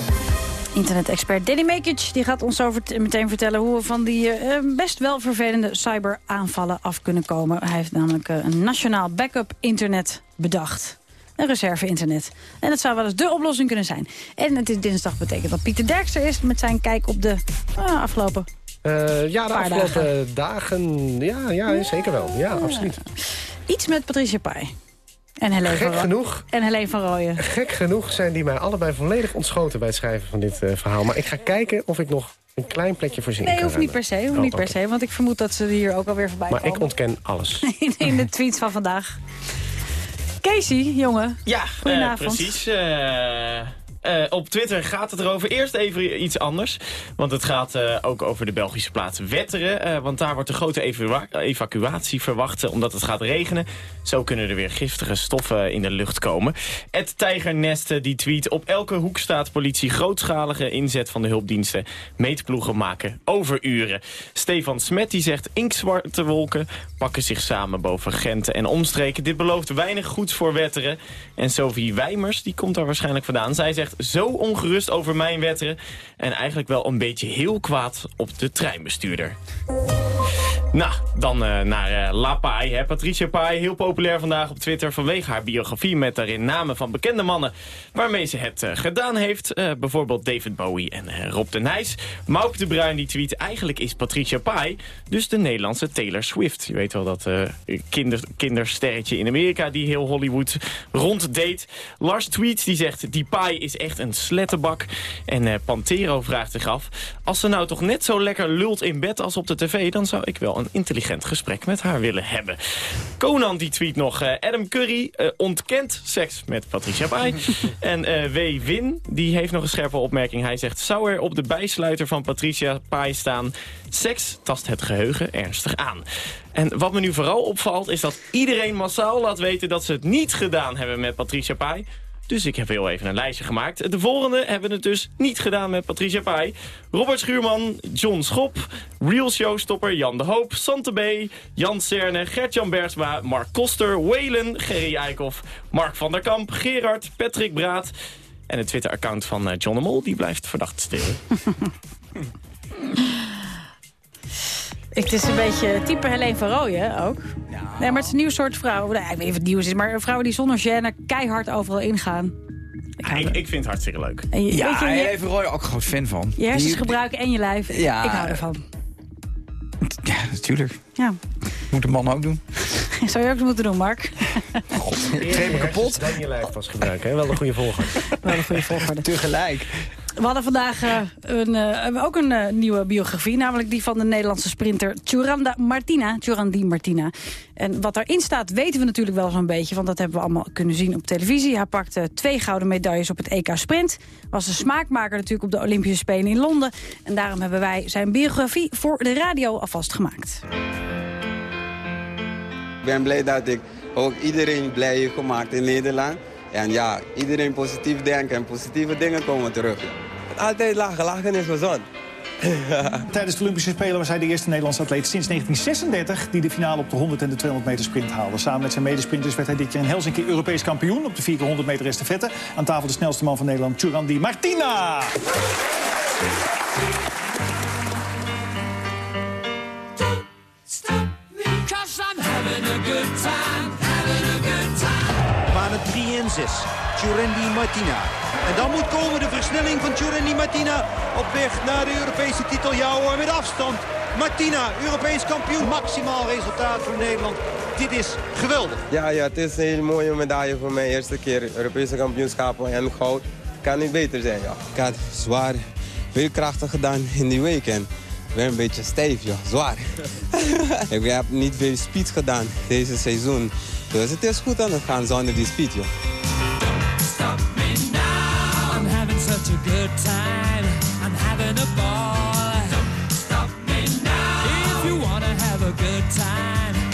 Internet-expert Danny Mekic die gaat ons over meteen vertellen... hoe we van die uh, best wel vervelende cyberaanvallen af kunnen komen. Hij heeft namelijk uh, een nationaal backup internet bedacht. Een reserve-internet. En dat zou wel eens de oplossing kunnen zijn. En het is dinsdag betekent dat Pieter Derkster is... met zijn kijk op de uh, afgelopen uh, ja, de paar afgelopen dagen. dagen. ja, ja, zeker wel. Ja, absoluut. Iets met Patricia Pai. En Helene, Gek van, genoeg, en Helene van Rooyen. Gek genoeg zijn die mij allebei volledig ontschoten bij het schrijven van dit uh, verhaal. Maar ik ga kijken of ik nog een klein plekje voorzien Nee, kan hoeft niet per se, hoeft Oh, niet per se. Want ik vermoed dat ze hier ook alweer voorbij Maar komen. ik ontken alles. in, in de tweets van vandaag. Casey, jongen. Ja, Goedenavond. eh, precies. Eh, eh, op Twitter gaat het erover. Eerst even iets anders. Want het gaat eh, ook over de Belgische plaats Wetteren. eh, want daar wordt een grote evacu- evacuatie verwacht. omdat het gaat regenen. Zo kunnen er weer giftige stoffen in de lucht komen. Het Tijgernest die tweet. Op elke hoek staat politie grootschalige inzet van de hulpdiensten. Meetploegen maken overuren. Stefan Smet die zegt inkzwarte wolken pakken zich samen boven Gent en omstreken. Dit belooft weinig goeds voor Wetteren. En Sophie Wijmers, die komt daar waarschijnlijk vandaan. Zij zegt zo ongerust over mijn Wetteren. En eigenlijk wel een beetje heel kwaad op de treinbestuurder. Nou, dan uh, naar uh, La Pai. Hè. Patricia Pai, heel populair vandaag op Twitter... vanwege haar biografie met daarin namen van bekende mannen... waarmee ze het uh, gedaan heeft. bijvoorbeeld David Bowie en Rob de Nijs. Mauk de Bruin die tweet... eigenlijk is Patricia Pai dus de Nederlandse Taylor Swift. Je weet wel dat kinder, kindersterretje in Amerika... die heel Hollywood ronddeed. Lars tweet die zegt... die Pai is echt een slettenbak. En Pantero vraagt zich af... als ze nou toch net zo lekker lult in bed als op de tv... dan zou ik wel een intelligent gesprek met haar willen hebben. Conan die tweet nog, uh, Adam Curry uh, ontkent seks met Patricia Pai. en W. Win, die heeft nog een scherpe opmerking. Hij zegt, zou er op de bijsluiter van Patricia Pai staan... seks tast het geheugen ernstig aan. En wat me nu vooral opvalt, is dat iedereen massaal laat weten... dat ze het niet gedaan hebben met Patricia Pai... Dus ik heb heel even een lijstje gemaakt. De volgende hebben het dus niet gedaan met Patricia Pai. Robert Schuurman, John Schop, Real Showstopper Jan de Hoop, Sante B, Jan Cerne, Gert-Jan Bergsma, Mark Koster, Whalen, Gerry Eikhoff, Mark van der Kamp, Gerard, Patrick Braat... En het Twitter-account van John de Mol, die blijft verdacht stil. Het is een beetje type Helene van Rooyen ook. Nee, maar het is een nieuw soort vrouw. Nee, ik weet niet of het nieuw is, maar vrouwen die zonder gêne keihard overal ingaan. Ik, ik, ik vind het hartstikke leuk. En je, Ja, je, Helene je, van Rooyen ook gewoon fan van. je hersens gebruiken en je lijf. Ja. Ik hou ervan. Ja, natuurlijk. Ja. Moet de man ook doen. Zou je ook moeten doen, Mark? Treed me kapot. Dan je lijf pas gebruiken, hè? Wel een goede volgorde. Wel een goede volgorde. Tegelijk. We hadden vandaag eh, eh, ook een eh, nieuwe biografie. Namelijk die van de Nederlandse sprinter Tjuranda Martina. Martina. En wat daarin staat weten we natuurlijk wel zo'n beetje. Want dat hebben we allemaal kunnen zien op televisie. Hij pakte twee gouden medailles op het EK Sprint. Was een smaakmaker natuurlijk op de Olympische Spelen in Londen. En daarom hebben wij zijn biografie voor de radio alvast gemaakt. Ik ben blij dat ik ook iedereen blij heb gemaakt in Nederland. En ja, iedereen positief denken en positieve dingen komen terug. Altijd lachen, lachen is gezond. Tijdens de Olympische Spelen was hij de eerste Nederlandse atleet sinds 1936... die de finale op de 100 en de 200 meter sprint haalde. Samen met zijn medesprinters werd hij dit jaar in Helsinki Europees kampioen... op de 4 keer 100 meter estafette. Aan tafel de snelste man van Nederland, Tjurandi Martina. Cause I'm having a good time, Banen 3 en 6. Tjurendi Martina. En dan moet komen de versnelling van Tjurendi Martina op weg naar de Europese titel. Ja hoor, met afstand. Martina, Europees kampioen. Maximaal resultaat voor Nederland. Dit is geweldig. Ja, ja, het is een hele mooie medaille voor mij. Eerste keer Europese kampioenschappen en goud. Kan niet beter zijn, ja. Ik had zwaar, veel krachtig gedaan in die weekend. Ik ben een beetje stijf, ja. Zwaar. ik heb niet veel speed gedaan deze seizoen. Dus het is goed aan het gaan zonder die speed, joh. Stop me now. I'm having such a good time. I'm having a ball. Don't stop me now. If you wanna have a good time,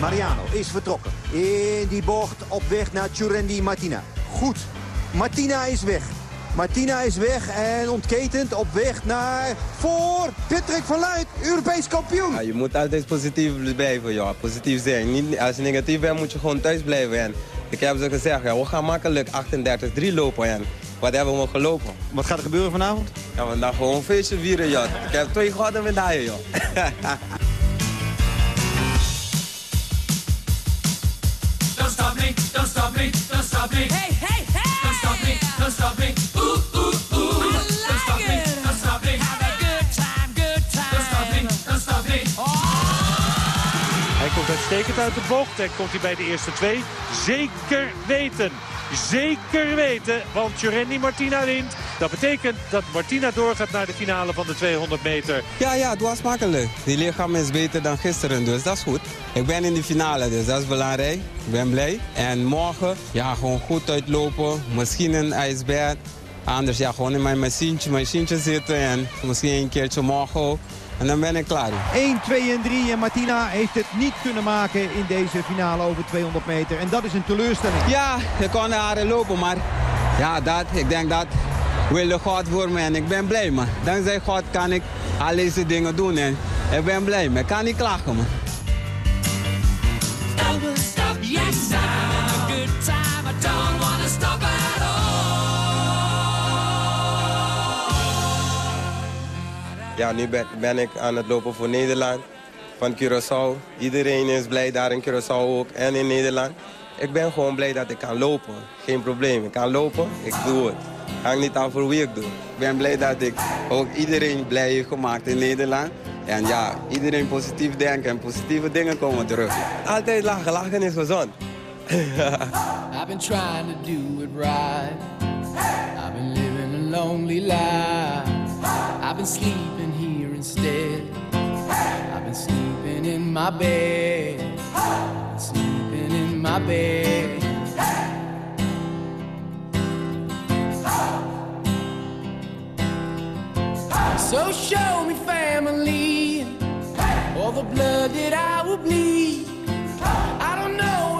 Mariano is vertrokken in die bocht op weg naar Tjurendi Martina. Goed, Martina is weg. Martina is weg en ontketend op weg naar voor Patrick van Luit, Europees kampioen. Ja, je moet altijd positief blijven, ja. Positief zijn. Niet, als je negatief bent, moet je gewoon thuis blijven. En ik heb ze gezegd, ja, we gaan makkelijk 38-3 lopen. En wat hebben we gelopen? Wat gaat er gebeuren vanavond? Ja, vandaag gewoon een feestje vieren, ja. Ik heb twee gouden medailles, joh. don't stop me, don't stop me. Hey, hey, hey! Don't stop me, don't stop me. Komt uitstekend uit de bocht en komt hij bij de eerste twee. Zeker weten. Zeker weten, want Jorenny Martina wint. Dat betekent dat Martina doorgaat naar de finale van de 200 meter. Ja, ja, het was makkelijk. Die lichaam is beter dan gisteren, dus dat is goed. Ik ben in de finale, dus dat is belangrijk. Ik ben blij. En morgen, ja, gewoon goed uitlopen. Misschien een ijsbed. Anders, ja, gewoon in mijn machientje, machientje zitten. En misschien een keertje morgen. En dan ben ik klaar. 1, 2 en 3 en Martina heeft het niet kunnen maken in deze finale over 200 meter. En dat is een teleurstelling. Ja, ik kon haar lopen, maar ja, dat, ik denk dat wilde God voor me en ik ben blij, man. Dankzij God kan ik al deze dingen doen en ik ben blij, maar ik kan niet klagen, man. Stop, stop, yes, a good time. I don't Ja, nu ben, ik aan het lopen voor Nederland, van Curaçao. Iedereen is blij daar in Curaçao ook en in Nederland. Ik ben gewoon blij dat ik kan lopen. Geen probleem, ik kan lopen, ik doe het. Hang niet af voor wie ik doe. Ik ben blij dat ik ook iedereen blij heb gemaakt in Nederland. En ja, iedereen positief denken en positieve dingen komen terug. Altijd lachen, lachen is gezond. I've been trying to do right. I've been living a lonely life. I've been sleeping instead. I've been sleeping in my bed. Been sleeping in my bed. So show me family, all the blood that I will bleed. I don't know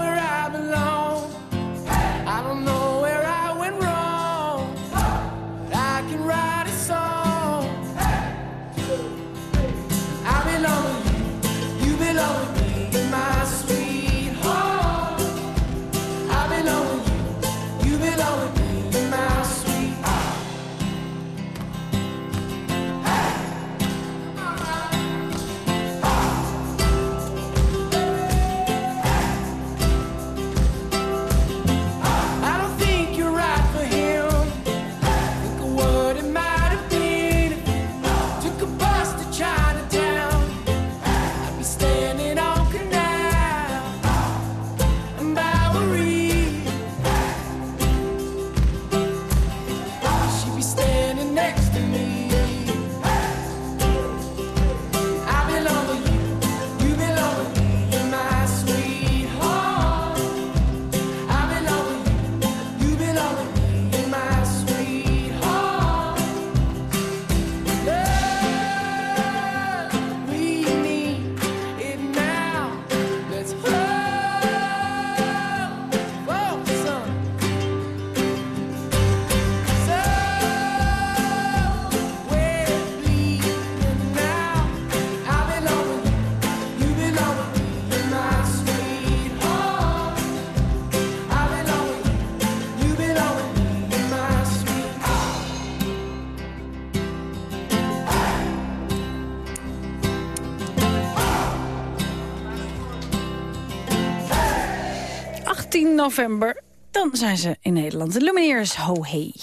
november. Dan zijn ze in Nederland. De Lumineers, ho hey.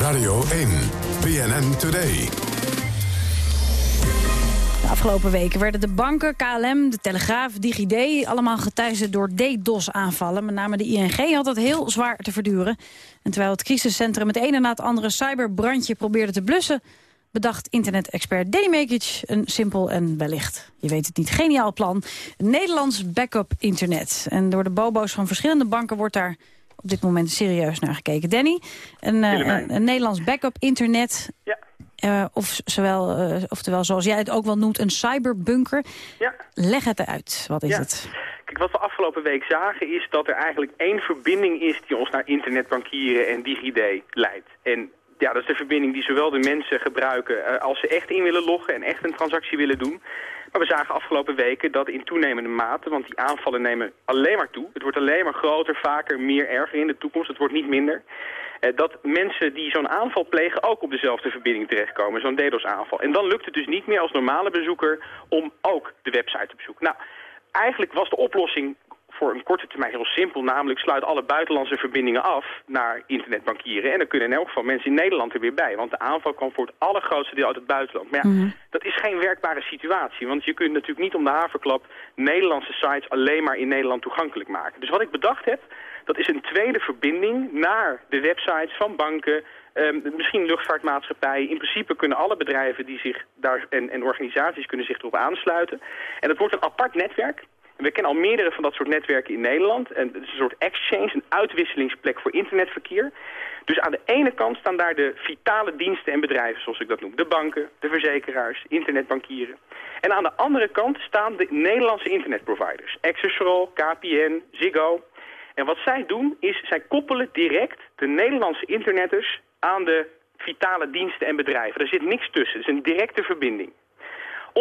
Radio 1, BNN Today. De afgelopen weken werden de banken, KLM, de Telegraaf, DigiD... allemaal getuigen door DDoS-aanvallen. Met name de ING had dat heel zwaar te verduren. En terwijl het crisiscentrum het ene na het andere cyberbrandje probeerde te blussen... bedacht internet-expert Danny Mekic een simpel en wellicht, je weet het niet, geniaal plan. Een Nederlands backup internet. En door de bobo's van verschillende banken wordt daar op dit moment serieus naar gekeken. Danny, een, uh, een, een Nederlands backup internet... Ja. Uh, of zowel, uh, oftewel, zoals jij het ook wel noemt, een cyberbunker. Ja. Leg het eruit. Wat is ja. het? Kijk, wat we afgelopen week zagen is dat er eigenlijk één verbinding is... die ons naar internetbankieren en DigiD leidt. En ja, dat is de verbinding die zowel de mensen gebruiken... Uh, als ze echt in willen loggen en echt een transactie willen doen... Maar we zagen afgelopen weken dat in toenemende mate, want die aanvallen nemen alleen maar toe. Het wordt alleen maar groter, vaker, meer erger in de toekomst. Het wordt niet minder. Uh, dat mensen die zo'n aanval plegen ook op dezelfde verbinding terechtkomen, zo'n DDoS-aanval. En dan lukt het dus niet meer als normale bezoeker om ook de website te bezoeken. Nou, eigenlijk was de oplossing voor een korte termijn heel simpel. Namelijk sluit alle buitenlandse verbindingen af naar internetbankieren. En dan kunnen in elk geval mensen in Nederland er weer bij. Want de aanval kwam voor het allergrootste deel uit het buitenland. Maar ja, mm -hmm. dat is geen werkbare situatie. Want je kunt natuurlijk niet om de haverklap Nederlandse sites alleen maar in Nederland toegankelijk maken. Dus wat ik bedacht heb, dat is een tweede verbinding naar de websites van banken, Um, misschien luchtvaartmaatschappijen. In principe kunnen alle bedrijven die zich daar en, en organisaties kunnen zich erop aansluiten. En het wordt een apart netwerk. We kennen al meerdere van dat soort netwerken in Nederland. En het is een soort exchange, een uitwisselingsplek voor internetverkeer. Dus aan de ene kant staan daar de vitale diensten en bedrijven, zoals ik dat noem. De banken, de verzekeraars, internetbankieren. En aan de andere kant staan de Nederlandse internetproviders. Exasol, KPN, Ziggo. En wat zij doen is, zij koppelen direct de Nederlandse internetters aan de vitale diensten en bedrijven. Er zit niks tussen, het is een directe verbinding.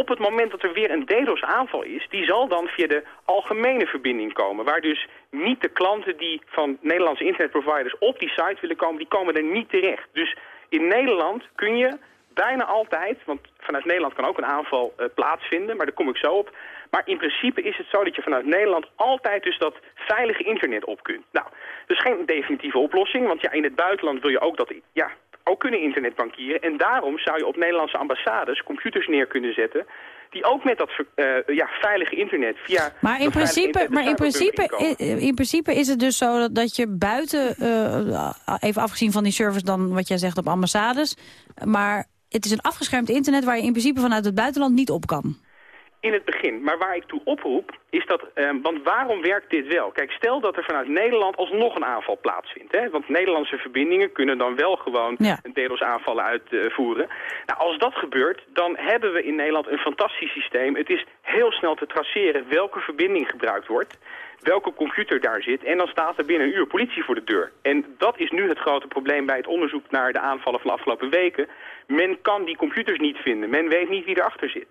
Op het moment dat er weer een DDoS-aanval is, die zal dan via de algemene verbinding komen. Waar dus niet de klanten die van Nederlandse internetproviders op die site willen komen, die komen er niet terecht. Dus in Nederland kun je bijna altijd, want vanuit Nederland kan ook een aanval uh, plaatsvinden, maar daar kom ik zo op. Maar in principe is het zo dat je vanuit Nederland altijd dus dat veilige internet op kunt. Nou, is geen definitieve oplossing, want ja, in het buitenland wil je ook dat ja, ook kunnen internetbankieren. En daarom zou je op Nederlandse ambassades computers neer kunnen zetten... die ook met dat uh, ja, veilige internet via... Maar in, principe, maar in, principe, in, in, principe is het dus zo dat, dat je buiten... Uh, even afgezien van die service dan wat jij zegt op ambassades... maar het is een afgeschermd internet waar je in principe vanuit het buitenland niet op kan in het begin. Maar waar ik toe oproep, is dat... Eh, want waarom werkt dit wel? Kijk, stel dat er vanuit Nederland alsnog een aanval plaatsvindt. Hè? Want Nederlandse verbindingen kunnen dan wel gewoon ja. een DDoS aanvallen uitvoeren. Nou, als dat gebeurt, dan hebben we in Nederland een fantastisch systeem. Het is heel snel te traceren welke verbinding gebruikt wordt welke computer daar zit. En dan staat er binnen een uur politie voor de deur. En dat is nu het grote probleem bij het onderzoek naar de aanvallen van de afgelopen weken. Men kan die computers niet vinden. Men weet niet wie erachter zit.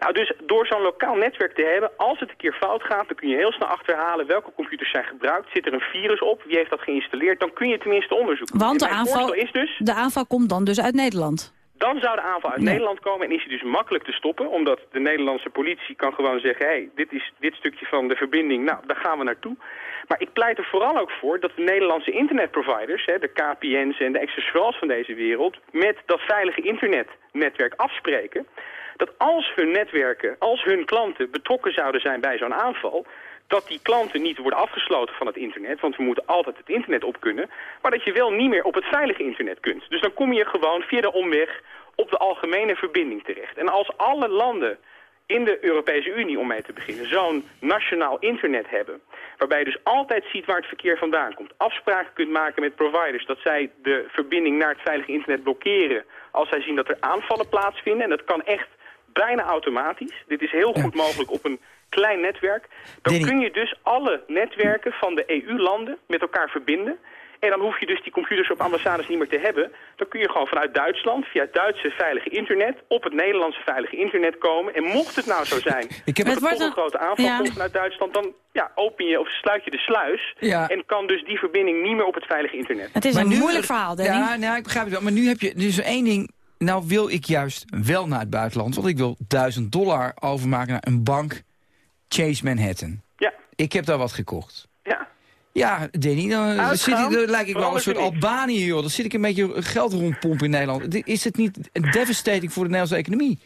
Nou, dus door zo'n lokaal netwerk te hebben, als het een keer fout gaat, dan kun je heel snel achterhalen welke computers zijn gebruikt. Zit er een virus op? Wie heeft dat geïnstalleerd? Dan kun je tenminste onderzoeken. Want de aanval, is dus, de aanval komt dan dus uit Nederland? Dan zou de aanval uit Ja. Nederland komen en is hij dus makkelijk te stoppen. Omdat de Nederlandse politie kan gewoon zeggen... hé, hey, dit is dit stukje van de verbinding, nou, daar gaan we naartoe. Maar ik pleit er vooral ook voor dat de Nederlandse internetproviders... Hè, de KPN's en de Excelsiors van deze wereld... met dat veilige internetnetwerk afspreken... dat als hun netwerken, als hun klanten betrokken zouden zijn bij zo'n aanval dat die klanten niet worden afgesloten van het internet, want we moeten altijd het internet op kunnen, maar dat je wel niet meer op het veilige internet kunt. Dus dan kom je gewoon via de omweg op de algemene verbinding terecht. En als alle landen in de Europese Unie, om mee te beginnen, zo'n nationaal internet hebben, waarbij je dus altijd ziet waar het verkeer vandaan komt, afspraken kunt maken met providers dat zij de verbinding naar het veilige internet blokkeren als zij zien dat er aanvallen plaatsvinden, en dat kan echt bijna automatisch. Dit is heel goed mogelijk op een klein netwerk. Dan Danny. kun je dus alle netwerken van de EU-landen met elkaar verbinden. En dan hoef je dus die computers op ambassades niet meer te hebben. Dan kun je gewoon vanuit Duitsland, via het Duitse veilige internet... op het Nederlandse veilige internet komen. En mocht het nou zo zijn Ik heb- dat Het er toch een een- grote aanval ja. komt vanuit Duitsland... dan ja, open je of sluit je de sluis Ja. en kan dus die verbinding niet meer op het veilige internet. Het is Maar een nu- moeilijk verhaal, Danny. Ja, nou, ik begrijp het wel. Maar nu heb je dus één ding. Nou wil ik juist wel naar het buitenland. Want ik wil 1000 dollar overmaken naar een bank Chase Manhattan. Ja. Ik heb daar wat gekocht. Ja. Ja, Danny, dan Uitgaan, zit ik, dan lijk ik wel een soort. Albanië, joh. Dan zit ik een beetje geld rondpompen in Nederland. Is het niet devastating voor de Nederlandse economie?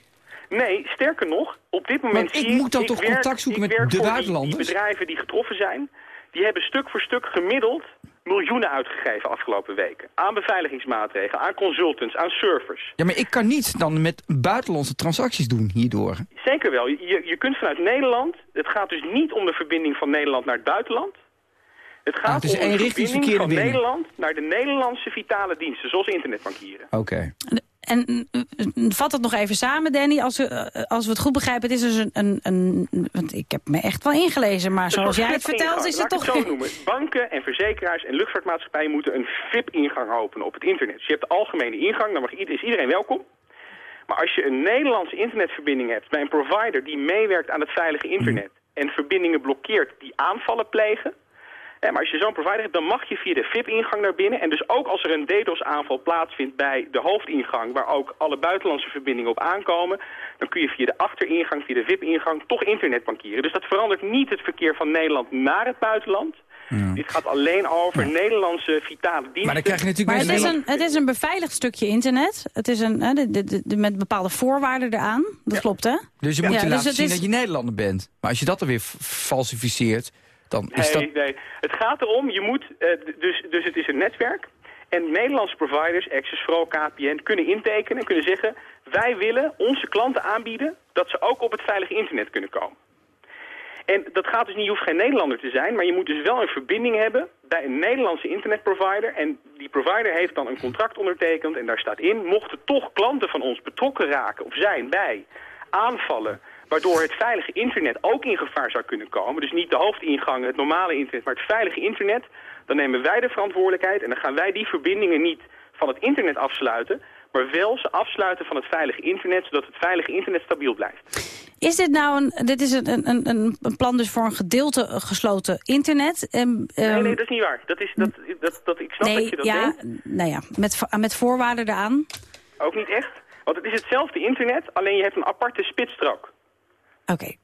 Nee, sterker nog, op dit moment Want ik zie ik... moet dan ik toch werk- contact zoeken met de die- buitenlanders? Die bedrijven die getroffen zijn, die hebben stuk voor stuk gemiddeld miljoenen uitgegeven afgelopen weken. Aan beveiligingsmaatregelen, aan consultants, aan servers. Ja, maar ik kan niet dan met buitenlandse transacties doen hierdoor. Zeker wel. Je, je kunt vanuit Nederland... Het gaat dus niet om de verbinding van Nederland naar het buitenland. Het gaat Ah, het is om de eenrichtingsverkeer verbinding van binnen. Nederland naar de Nederlandse vitale diensten, zoals internetbankieren. Oké. En eh, eh, vat het nog even samen, Danny. Als we, eh, als we het goed begrijpen, het is dus een, een, een... Want ik heb me echt wel ingelezen, maar zoals jij het vertelt is het toch... Het zo noemen. Banken en verzekeraars en luchtvaartmaatschappijen moeten een VIP-ingang openen op het internet. Dus je hebt de algemene ingang, dan mag, is iedereen welkom. Maar als je een Nederlandse internetverbinding hebt bij een provider die meewerkt aan het veilige internet... en verbindingen blokkeert die aanvallen plegen... maar als je zo'n provider hebt, dan mag je via de VIP-ingang naar binnen. En dus ook als er een DDoS-aanval plaatsvindt bij de hoofdingang... waar ook alle buitenlandse verbindingen op aankomen... dan kun je via de achteringang, via de VIP-ingang, toch internet bankieren. Dus dat verandert niet het verkeer van Nederland naar het buitenland... Dit gaat alleen over Nederlandse vitale diensten. Maar dan krijg je natuurlijk Maar het is, een, het is een beveiligd stukje internet. Het is een, hè, de, de, de- de- met bepaalde voorwaarden eraan. Dat klopt, hè? Dus je moet je dus laten zien is- dat je Nederlander bent. Maar als je dat dan weer falsificeert, dan is Nee, dat... nee. Het gaat erom, je moet, eh, dus, dus het is een netwerk. En Nederlandse providers, Access Pro, KPN, kunnen intekenen en kunnen zeggen... wij willen onze klanten aanbieden dat ze ook op het veilige internet kunnen komen. En dat gaat dus niet, je hoeft geen Nederlander te zijn... maar je moet dus wel een verbinding hebben bij een Nederlandse internetprovider. En die provider heeft dan een contract ondertekend en daar staat in... mochten toch klanten van ons betrokken raken of zijn bij aanvallen... waardoor het veilige internet ook in gevaar zou kunnen komen... dus niet de hoofdingang, het normale internet, maar het veilige internet... dan nemen wij de verantwoordelijkheid en dan gaan wij die verbindingen niet van het internet afsluiten... maar wel ze afsluiten van het veilige internet... zodat het veilige internet stabiel blijft. Is dit nou een, dit is een, een, een, een plan dus voor een gedeelte gesloten internet? En, Nee, ehm, nee, dat is niet waar. Dat is, dat, dat, dat, ik snap nee, dat je dat ja, denkt. nou ja, met, met voorwaarden eraan. Ook niet echt. Want het is hetzelfde internet, alleen je hebt een aparte spitsstrook. Oké,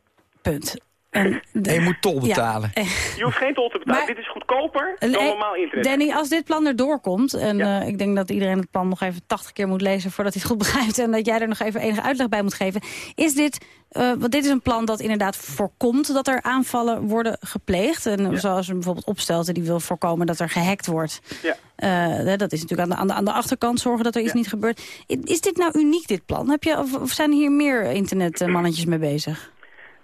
punt. En, En je moet tol betalen. Je hoeft geen tol te betalen. Dit is goedkoper dan normaal internet. Danny, als dit plan erdoor komt... en eh, ik denk dat iedereen het plan nog even 80 keer moet lezen... voordat hij het goed begrijpt en dat jij er nog even enige uitleg bij moet geven... is dit, eh, want dit is een plan dat inderdaad voorkomt dat er aanvallen worden gepleegd. En zoals een bijvoorbeeld opstelte die wil voorkomen dat er gehackt wordt. Ja. Eh, dat is natuurlijk aan de, aan, de, aan de achterkant zorgen dat er iets niet gebeurt. Is dit nou uniek, dit plan? Heb je, of, of zijn hier meer internetmannetjes mee bezig?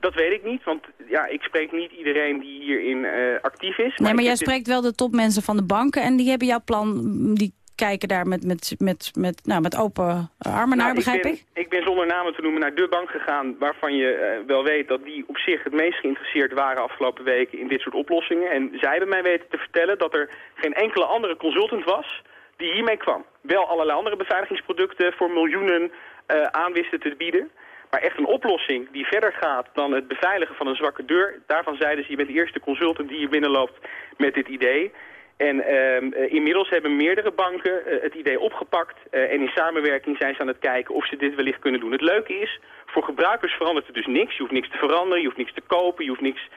Dat weet ik niet, want ja, ik spreek niet iedereen die hierin eh, actief is. Nee, maar jij dit- spreekt wel de topmensen van de banken... en die hebben jouw plan, die kijken daar met, met, met, met, nou, met open armen naar, Nou, begrijp ben, ik? ik ben zonder namen te noemen naar de bank gegaan... waarvan je eh, wel weet dat die op zich het meest geïnteresseerd waren afgelopen weken in dit soort oplossingen. En zij hebben mij weten te vertellen dat er geen enkele andere consultant was die hiermee kwam. Wel allerlei andere beveiligingsproducten voor miljoenen eh aan wisten te bieden. Maar echt een oplossing die verder gaat dan het beveiligen van een zwakke deur. Daarvan zeiden ze, je bent de eerste consultant die hier binnenloopt met dit idee. En ehm, eh, inmiddels hebben meerdere banken eh, het idee opgepakt. eh, en in samenwerking zijn ze aan het kijken of ze dit wellicht kunnen doen. Het leuke is, voor gebruikers verandert er dus niks. Je hoeft niks te veranderen, je hoeft niks te kopen, je hoeft niks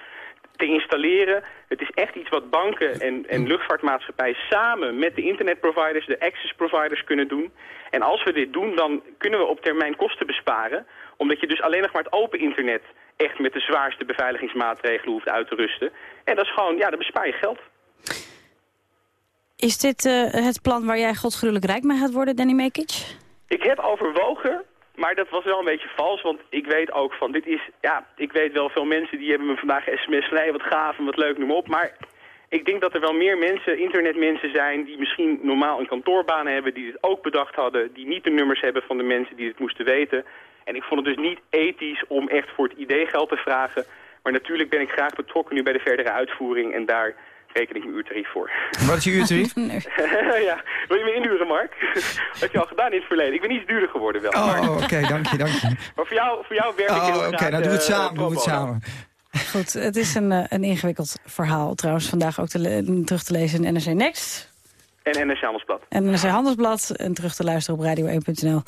te installeren. Het is echt iets wat banken en, en luchtvaartmaatschappijen samen met de internetproviders, de access providers kunnen doen. En als we dit doen, dan kunnen we op termijn kosten besparen. Omdat je dus alleen nog maar het open internet echt met de zwaarste beveiligingsmaatregelen hoeft uit te rusten. En dat is gewoon, ja, dan bespaar je geld. Is dit eh, het plan waar jij godsgruwelijk rijk mee gaat worden, Danny Mekic? Ik heb overwogen, maar dat was wel een beetje vals, want ik weet ook van, dit is, ja, ik weet wel veel mensen die hebben me vandaag sms van, wat gaaf en wat leuk, noem op, maar ik denk dat er wel meer mensen, internetmensen zijn, die misschien normaal een kantoorbaan hebben, die dit ook bedacht hadden, die niet de nummers hebben van de mensen die dit moesten weten. En ik vond het dus niet ethisch om echt voor het idee geld te vragen, maar natuurlijk ben ik graag betrokken nu bij de verdere uitvoering en daar reken ik mijn uurtarief voor. Wat is je uurtarief? ja, wil je me inhuren, Mark? Dat heb je al gedaan in het verleden. Ik ben iets duurder geworden wel. Oh, oké, dank je, dank je. maar voor jou, voor jou werk ik heel Oh, oké, graag, nou doe het eh, samen, doe het samen. Goed, het is een, eh, een ingewikkeld verhaal. Trouwens, vandaag ook te terug te lezen in NRC Next. En NRC Handelsblad. En NRC Handelsblad. En terug te luisteren op radio1.nl.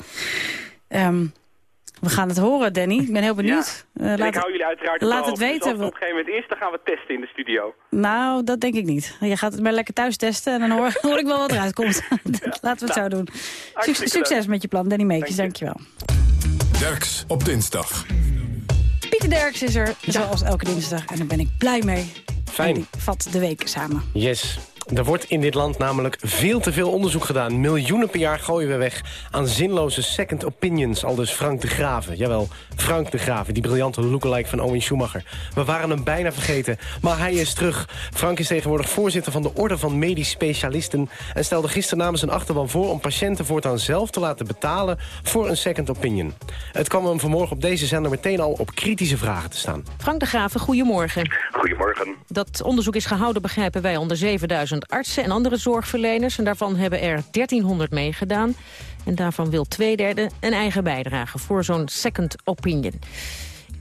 Ehm, We gaan het horen, Danny. Ik ben heel benieuwd. En Eh, ik laat, hou jullie uiteraard op laat de het. Dus weten. als het op een gegeven moment is, dan gaan we testen in de studio. Nou, dat denk ik niet. Je gaat het maar lekker thuis testen en dan hoor, hoor ik wel wat eruit komt. Laten we het zo doen. Suc- hartstikke succes leuk. met je plan, Danny Meekjes. Dank je wel. Derks op dinsdag. Pieter Derks is er, zoals elke dinsdag. En daar ben ik blij mee. Fijn. En die vat de week samen. Yes. Er wordt in dit land namelijk veel te veel onderzoek gedaan. Miljoenen per jaar gooien we weg aan zinloze second opinions. Al dus Frank de Graven. Jawel, Frank de Graven, die briljante lookalike van Owen Schumacher. We waren hem bijna vergeten, maar hij is terug. Frank is tegenwoordig voorzitter van de Orde van Medisch Specialisten... en stelde gisteren namens een achterban voor om patiënten voortaan zelf te laten betalen voor een second opinion. Het kwam hem vanmorgen op deze zender meteen al op kritische vragen te staan. Frank de Graven, goedemorgen. Goedemorgen. Dat onderzoek is gehouden, begrijpen wij, onder 7000 artsen en andere zorgverleners. En daarvan hebben er 1300 meegedaan. En daarvan wil twee derde een eigen bijdrage voor zo'n second opinion.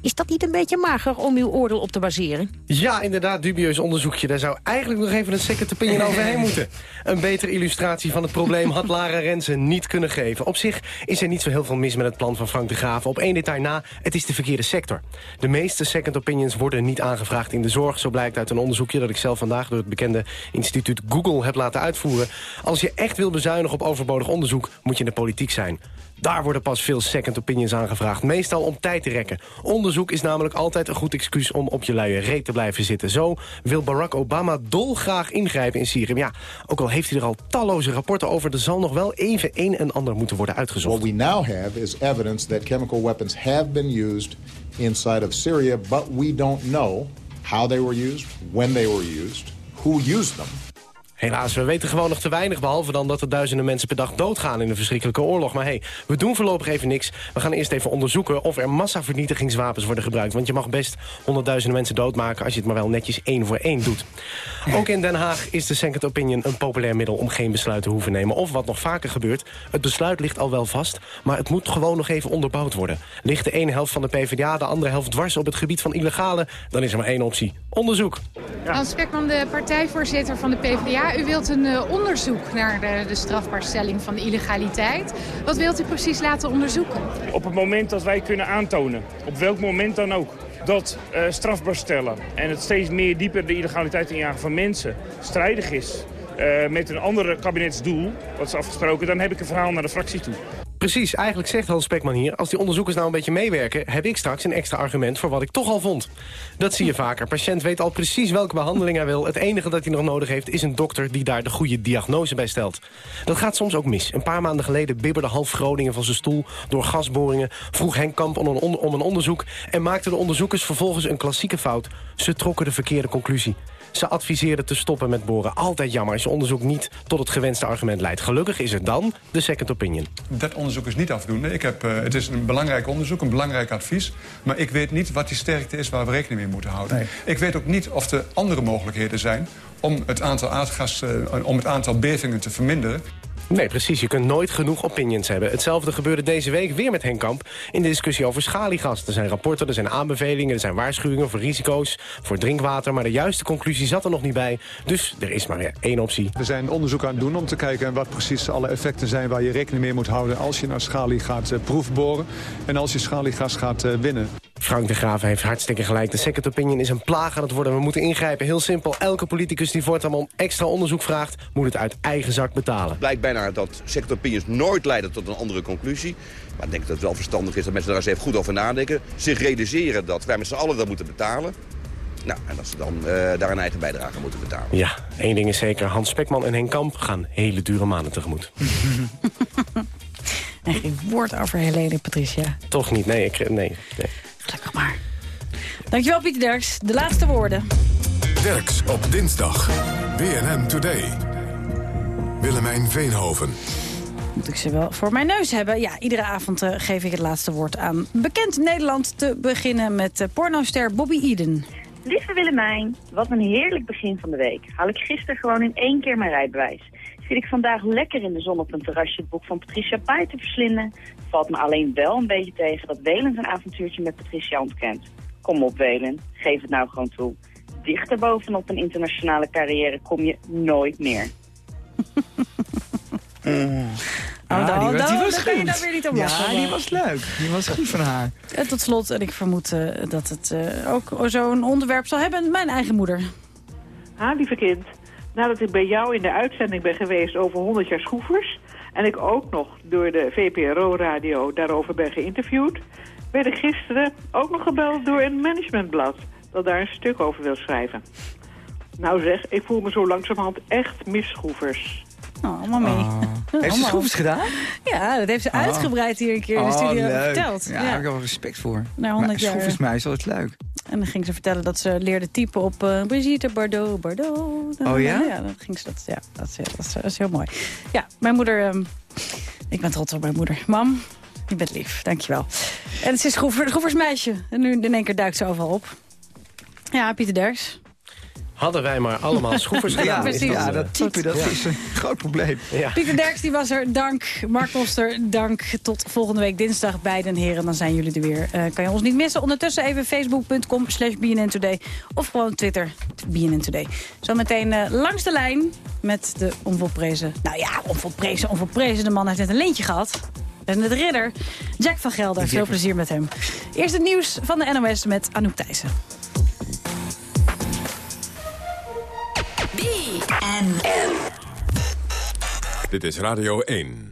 Is dat niet een beetje mager om uw oordeel op te baseren? Ja, inderdaad, dubieus onderzoekje. Daar zou eigenlijk nog even een second opinion overheen moeten. Een betere illustratie van het probleem had Lara Rensen niet kunnen geven. Op zich is er niet zo heel veel mis met het plan van Frank de Graven. Op één detail na, het is de verkeerde sector. De meeste second opinions worden niet aangevraagd in de zorg. Zo blijkt uit een onderzoekje dat ik zelf vandaag door het bekende instituut Google heb laten uitvoeren. Als je echt wil bezuinigen op overbodig onderzoek, moet je in de politiek zijn. Daar worden pas veel second opinions aangevraagd. Meestal om tijd te rekken. Onderzoek is namelijk altijd een goed excuus om op je luie reet te blijven zitten. Zo wil Barack Obama dolgraag ingrijpen in Syrië. Ja, ook al heeft hij er al talloze rapporten over... er zal nog wel even een en ander moeten worden uitgezocht. What we now have is evidence that chemical weapons have been used inside of Syria, but we don't know how they were used, when they were used, who used them. Helaas, we weten gewoon nog te weinig... behalve dan dat er duizenden mensen per dag doodgaan in een verschrikkelijke oorlog. Maar hey, we doen voorlopig even niks. We gaan eerst even onderzoeken of er massavernietigingswapens worden gebruikt. Want je mag best honderdduizenden mensen doodmaken... als je het maar wel netjes één voor één doet. Ook in Den Haag is de second opinion een populair middel... om geen besluit te hoeven nemen. Of wat nog vaker gebeurt, het besluit ligt al wel vast... maar het moet gewoon nog even onderbouwd worden. Ligt de ene helft van de PvdA, de andere helft dwars op het gebied van illegale... dan is er maar één optie. Onderzoek. Hans Spekman, de partijvoorzitter van de PvdA. U wilt een eh, onderzoek naar de, strafbaarstelling van de illegaliteit. Wat wilt u precies laten onderzoeken? Op het moment dat wij kunnen aantonen, op welk moment dan ook, dat eh, strafbaar stellen en het steeds meer dieper de illegaliteit injagen van mensen strijdig is eh, met een ander kabinetsdoel, wat is afgesproken, dan heb ik een verhaal naar de fractie toe. Precies, eigenlijk zegt Hans Spekman hier... als die onderzoekers nou een beetje meewerken... heb ik straks een extra argument voor wat ik toch al vond. Dat zie je vaker. Patiënt weet al precies welke behandeling hij wil. Het enige dat hij nog nodig heeft is een dokter... die daar de goede diagnose bij stelt. Dat gaat soms ook mis. Een paar maanden geleden bibberde half Groningen van zijn stoel... door gasboringen, vroeg Henk Kamp om een, om een onderzoek... en maakten de onderzoekers vervolgens een klassieke fout. Ze trokken de verkeerde conclusie. Ze adviseerden te stoppen met boren. Altijd jammer als je onderzoek niet tot het gewenste argument leidt. Gelukkig is er dan de second opinion. Dat onderzoek is niet afdoende. Ik heb, eh, het is een belangrijk onderzoek, een belangrijk advies. Maar ik weet niet wat die sterkte is waar we rekening mee moeten houden. Ik weet ook niet of er andere mogelijkheden zijn... om het aantal aardgas, eh, om het aantal bevingen te verminderen. Nee, precies. Je kunt nooit genoeg opinions hebben. Hetzelfde gebeurde deze week weer met Henk Kamp... in de discussie over schaliegas. Er zijn rapporten, er zijn aanbevelingen, er zijn waarschuwingen... voor risico's, voor drinkwater. Maar de juiste conclusie zat er nog niet bij. Dus er is maar één optie. We zijn onderzoek aan het doen om te kijken wat precies alle effecten zijn... waar je rekening mee moet houden als je naar schalie gaat eh, proefboren... en als je schaliegas gaat eh, winnen. Frank de Graaf heeft hartstikke gelijk. De second opinion is een plaag aan het worden. We moeten ingrijpen. Heel simpel. Elke politicus die voortaan om extra onderzoek vraagt... moet het uit eigen zak betalen. blijkt bijna dat second opinions nooit leiden tot een andere conclusie. Maar ik denk dat het wel verstandig is dat mensen daar eens even goed over nadenken. Zich realiseren dat wij met z'n allen dat moeten betalen. Nou, en dat ze dan eh, daar een eigen bijdrage moeten betalen. Ja, één ding is zeker. Hans Spekman en Henk Kamp gaan hele dure maanden tegemoet. En geen woord over Helene Patricia. Toch niet? Nee, ik, nee, nee. Gelukkig maar. Dankjewel Pieter Derks. De laatste woorden. Derks op dinsdag. BNN Today. Willemijn Veenhoven. Moet ik ze wel voor mijn neus hebben. Ja, iedere avond eh, geef ik het laatste woord aan bekend Nederland. Te beginnen met uh, pornoster Bobby Eden. Lieve Willemijn, wat een heerlijk begin van de week. Haal ik gisteren gewoon in één keer mijn rijbewijs. Zit ik vandaag lekker in de zon op een terrasje het boek van Patricia Pai te verslinden. Valt me alleen wel een beetje tegen dat Welen zijn avontuurtje met Patricia ontkent. Kom op Welen, geef het nou gewoon toe. Dichter bovenop een internationale carrière kom je nooit meer. Oh, dan, die, was- die je daar weer niet om Ja, lachen, die was leuk. Die was goed van haar. En tot slot, en ik vermoed eh, dat het eh, ook zo'n onderwerp zal hebben, mijn eigen moeder. Ha, lieve kind. Nadat ik bij jou in de uitzending ben geweest over 100 jaar schroefers... en ik ook nog door de VPRO-radio daarover ben geïnterviewd... werd ik gisteren ook nog gebeld door een managementblad... dat daar een stuk over wil schrijven. Nou zeg, ik voel me zo langzamerhand echt misschroefers. Oh, allemaal mee. Heeft ze schroefs gedaan? Ja, dat heeft ze Oh. uitgebreid hier een keer in de Oh, studio verteld. Ja, daar heb ik wel respect voor. Na 100 maar jaar. mij is altijd leuk. En dan ging ze vertellen dat ze leerde typen op eh, Brigitte Bardot, Bardot. Oh ja? Ja, dan ging ze dat, ja dat, is, dat, is, dat is heel mooi. Ja, mijn moeder... ehm, ik ben trots op mijn moeder. Mam, je bent lief, dankjewel. En het is schroever, schroeversmeisje. En nu in één keer duikt ze overal op. Ja, Pieter Derks. Hadden wij maar allemaal schroefers gedaan. Ja, is precies. Ja, dat type, dat Ja. is een groot probleem. Ja. Pieter Derks die was er, dank. Mark Koster, dank. Tot volgende week dinsdag, beiden heren. Dan zijn jullie er weer. Eh, kan je ons niet missen. Ondertussen even facebook.com slash Today. Of gewoon Twitter, BNN Today. Zometeen eh, langs de lijn met de onvolprezen... Nou ja, onvolprezen, onvolprezen. De man heeft net een leentje gehad. En de ridder, Jack van Gelder. Veel plezier met hem. Eerst het nieuws van de NOS met Anouk Thijssen. Dit is Radio 1.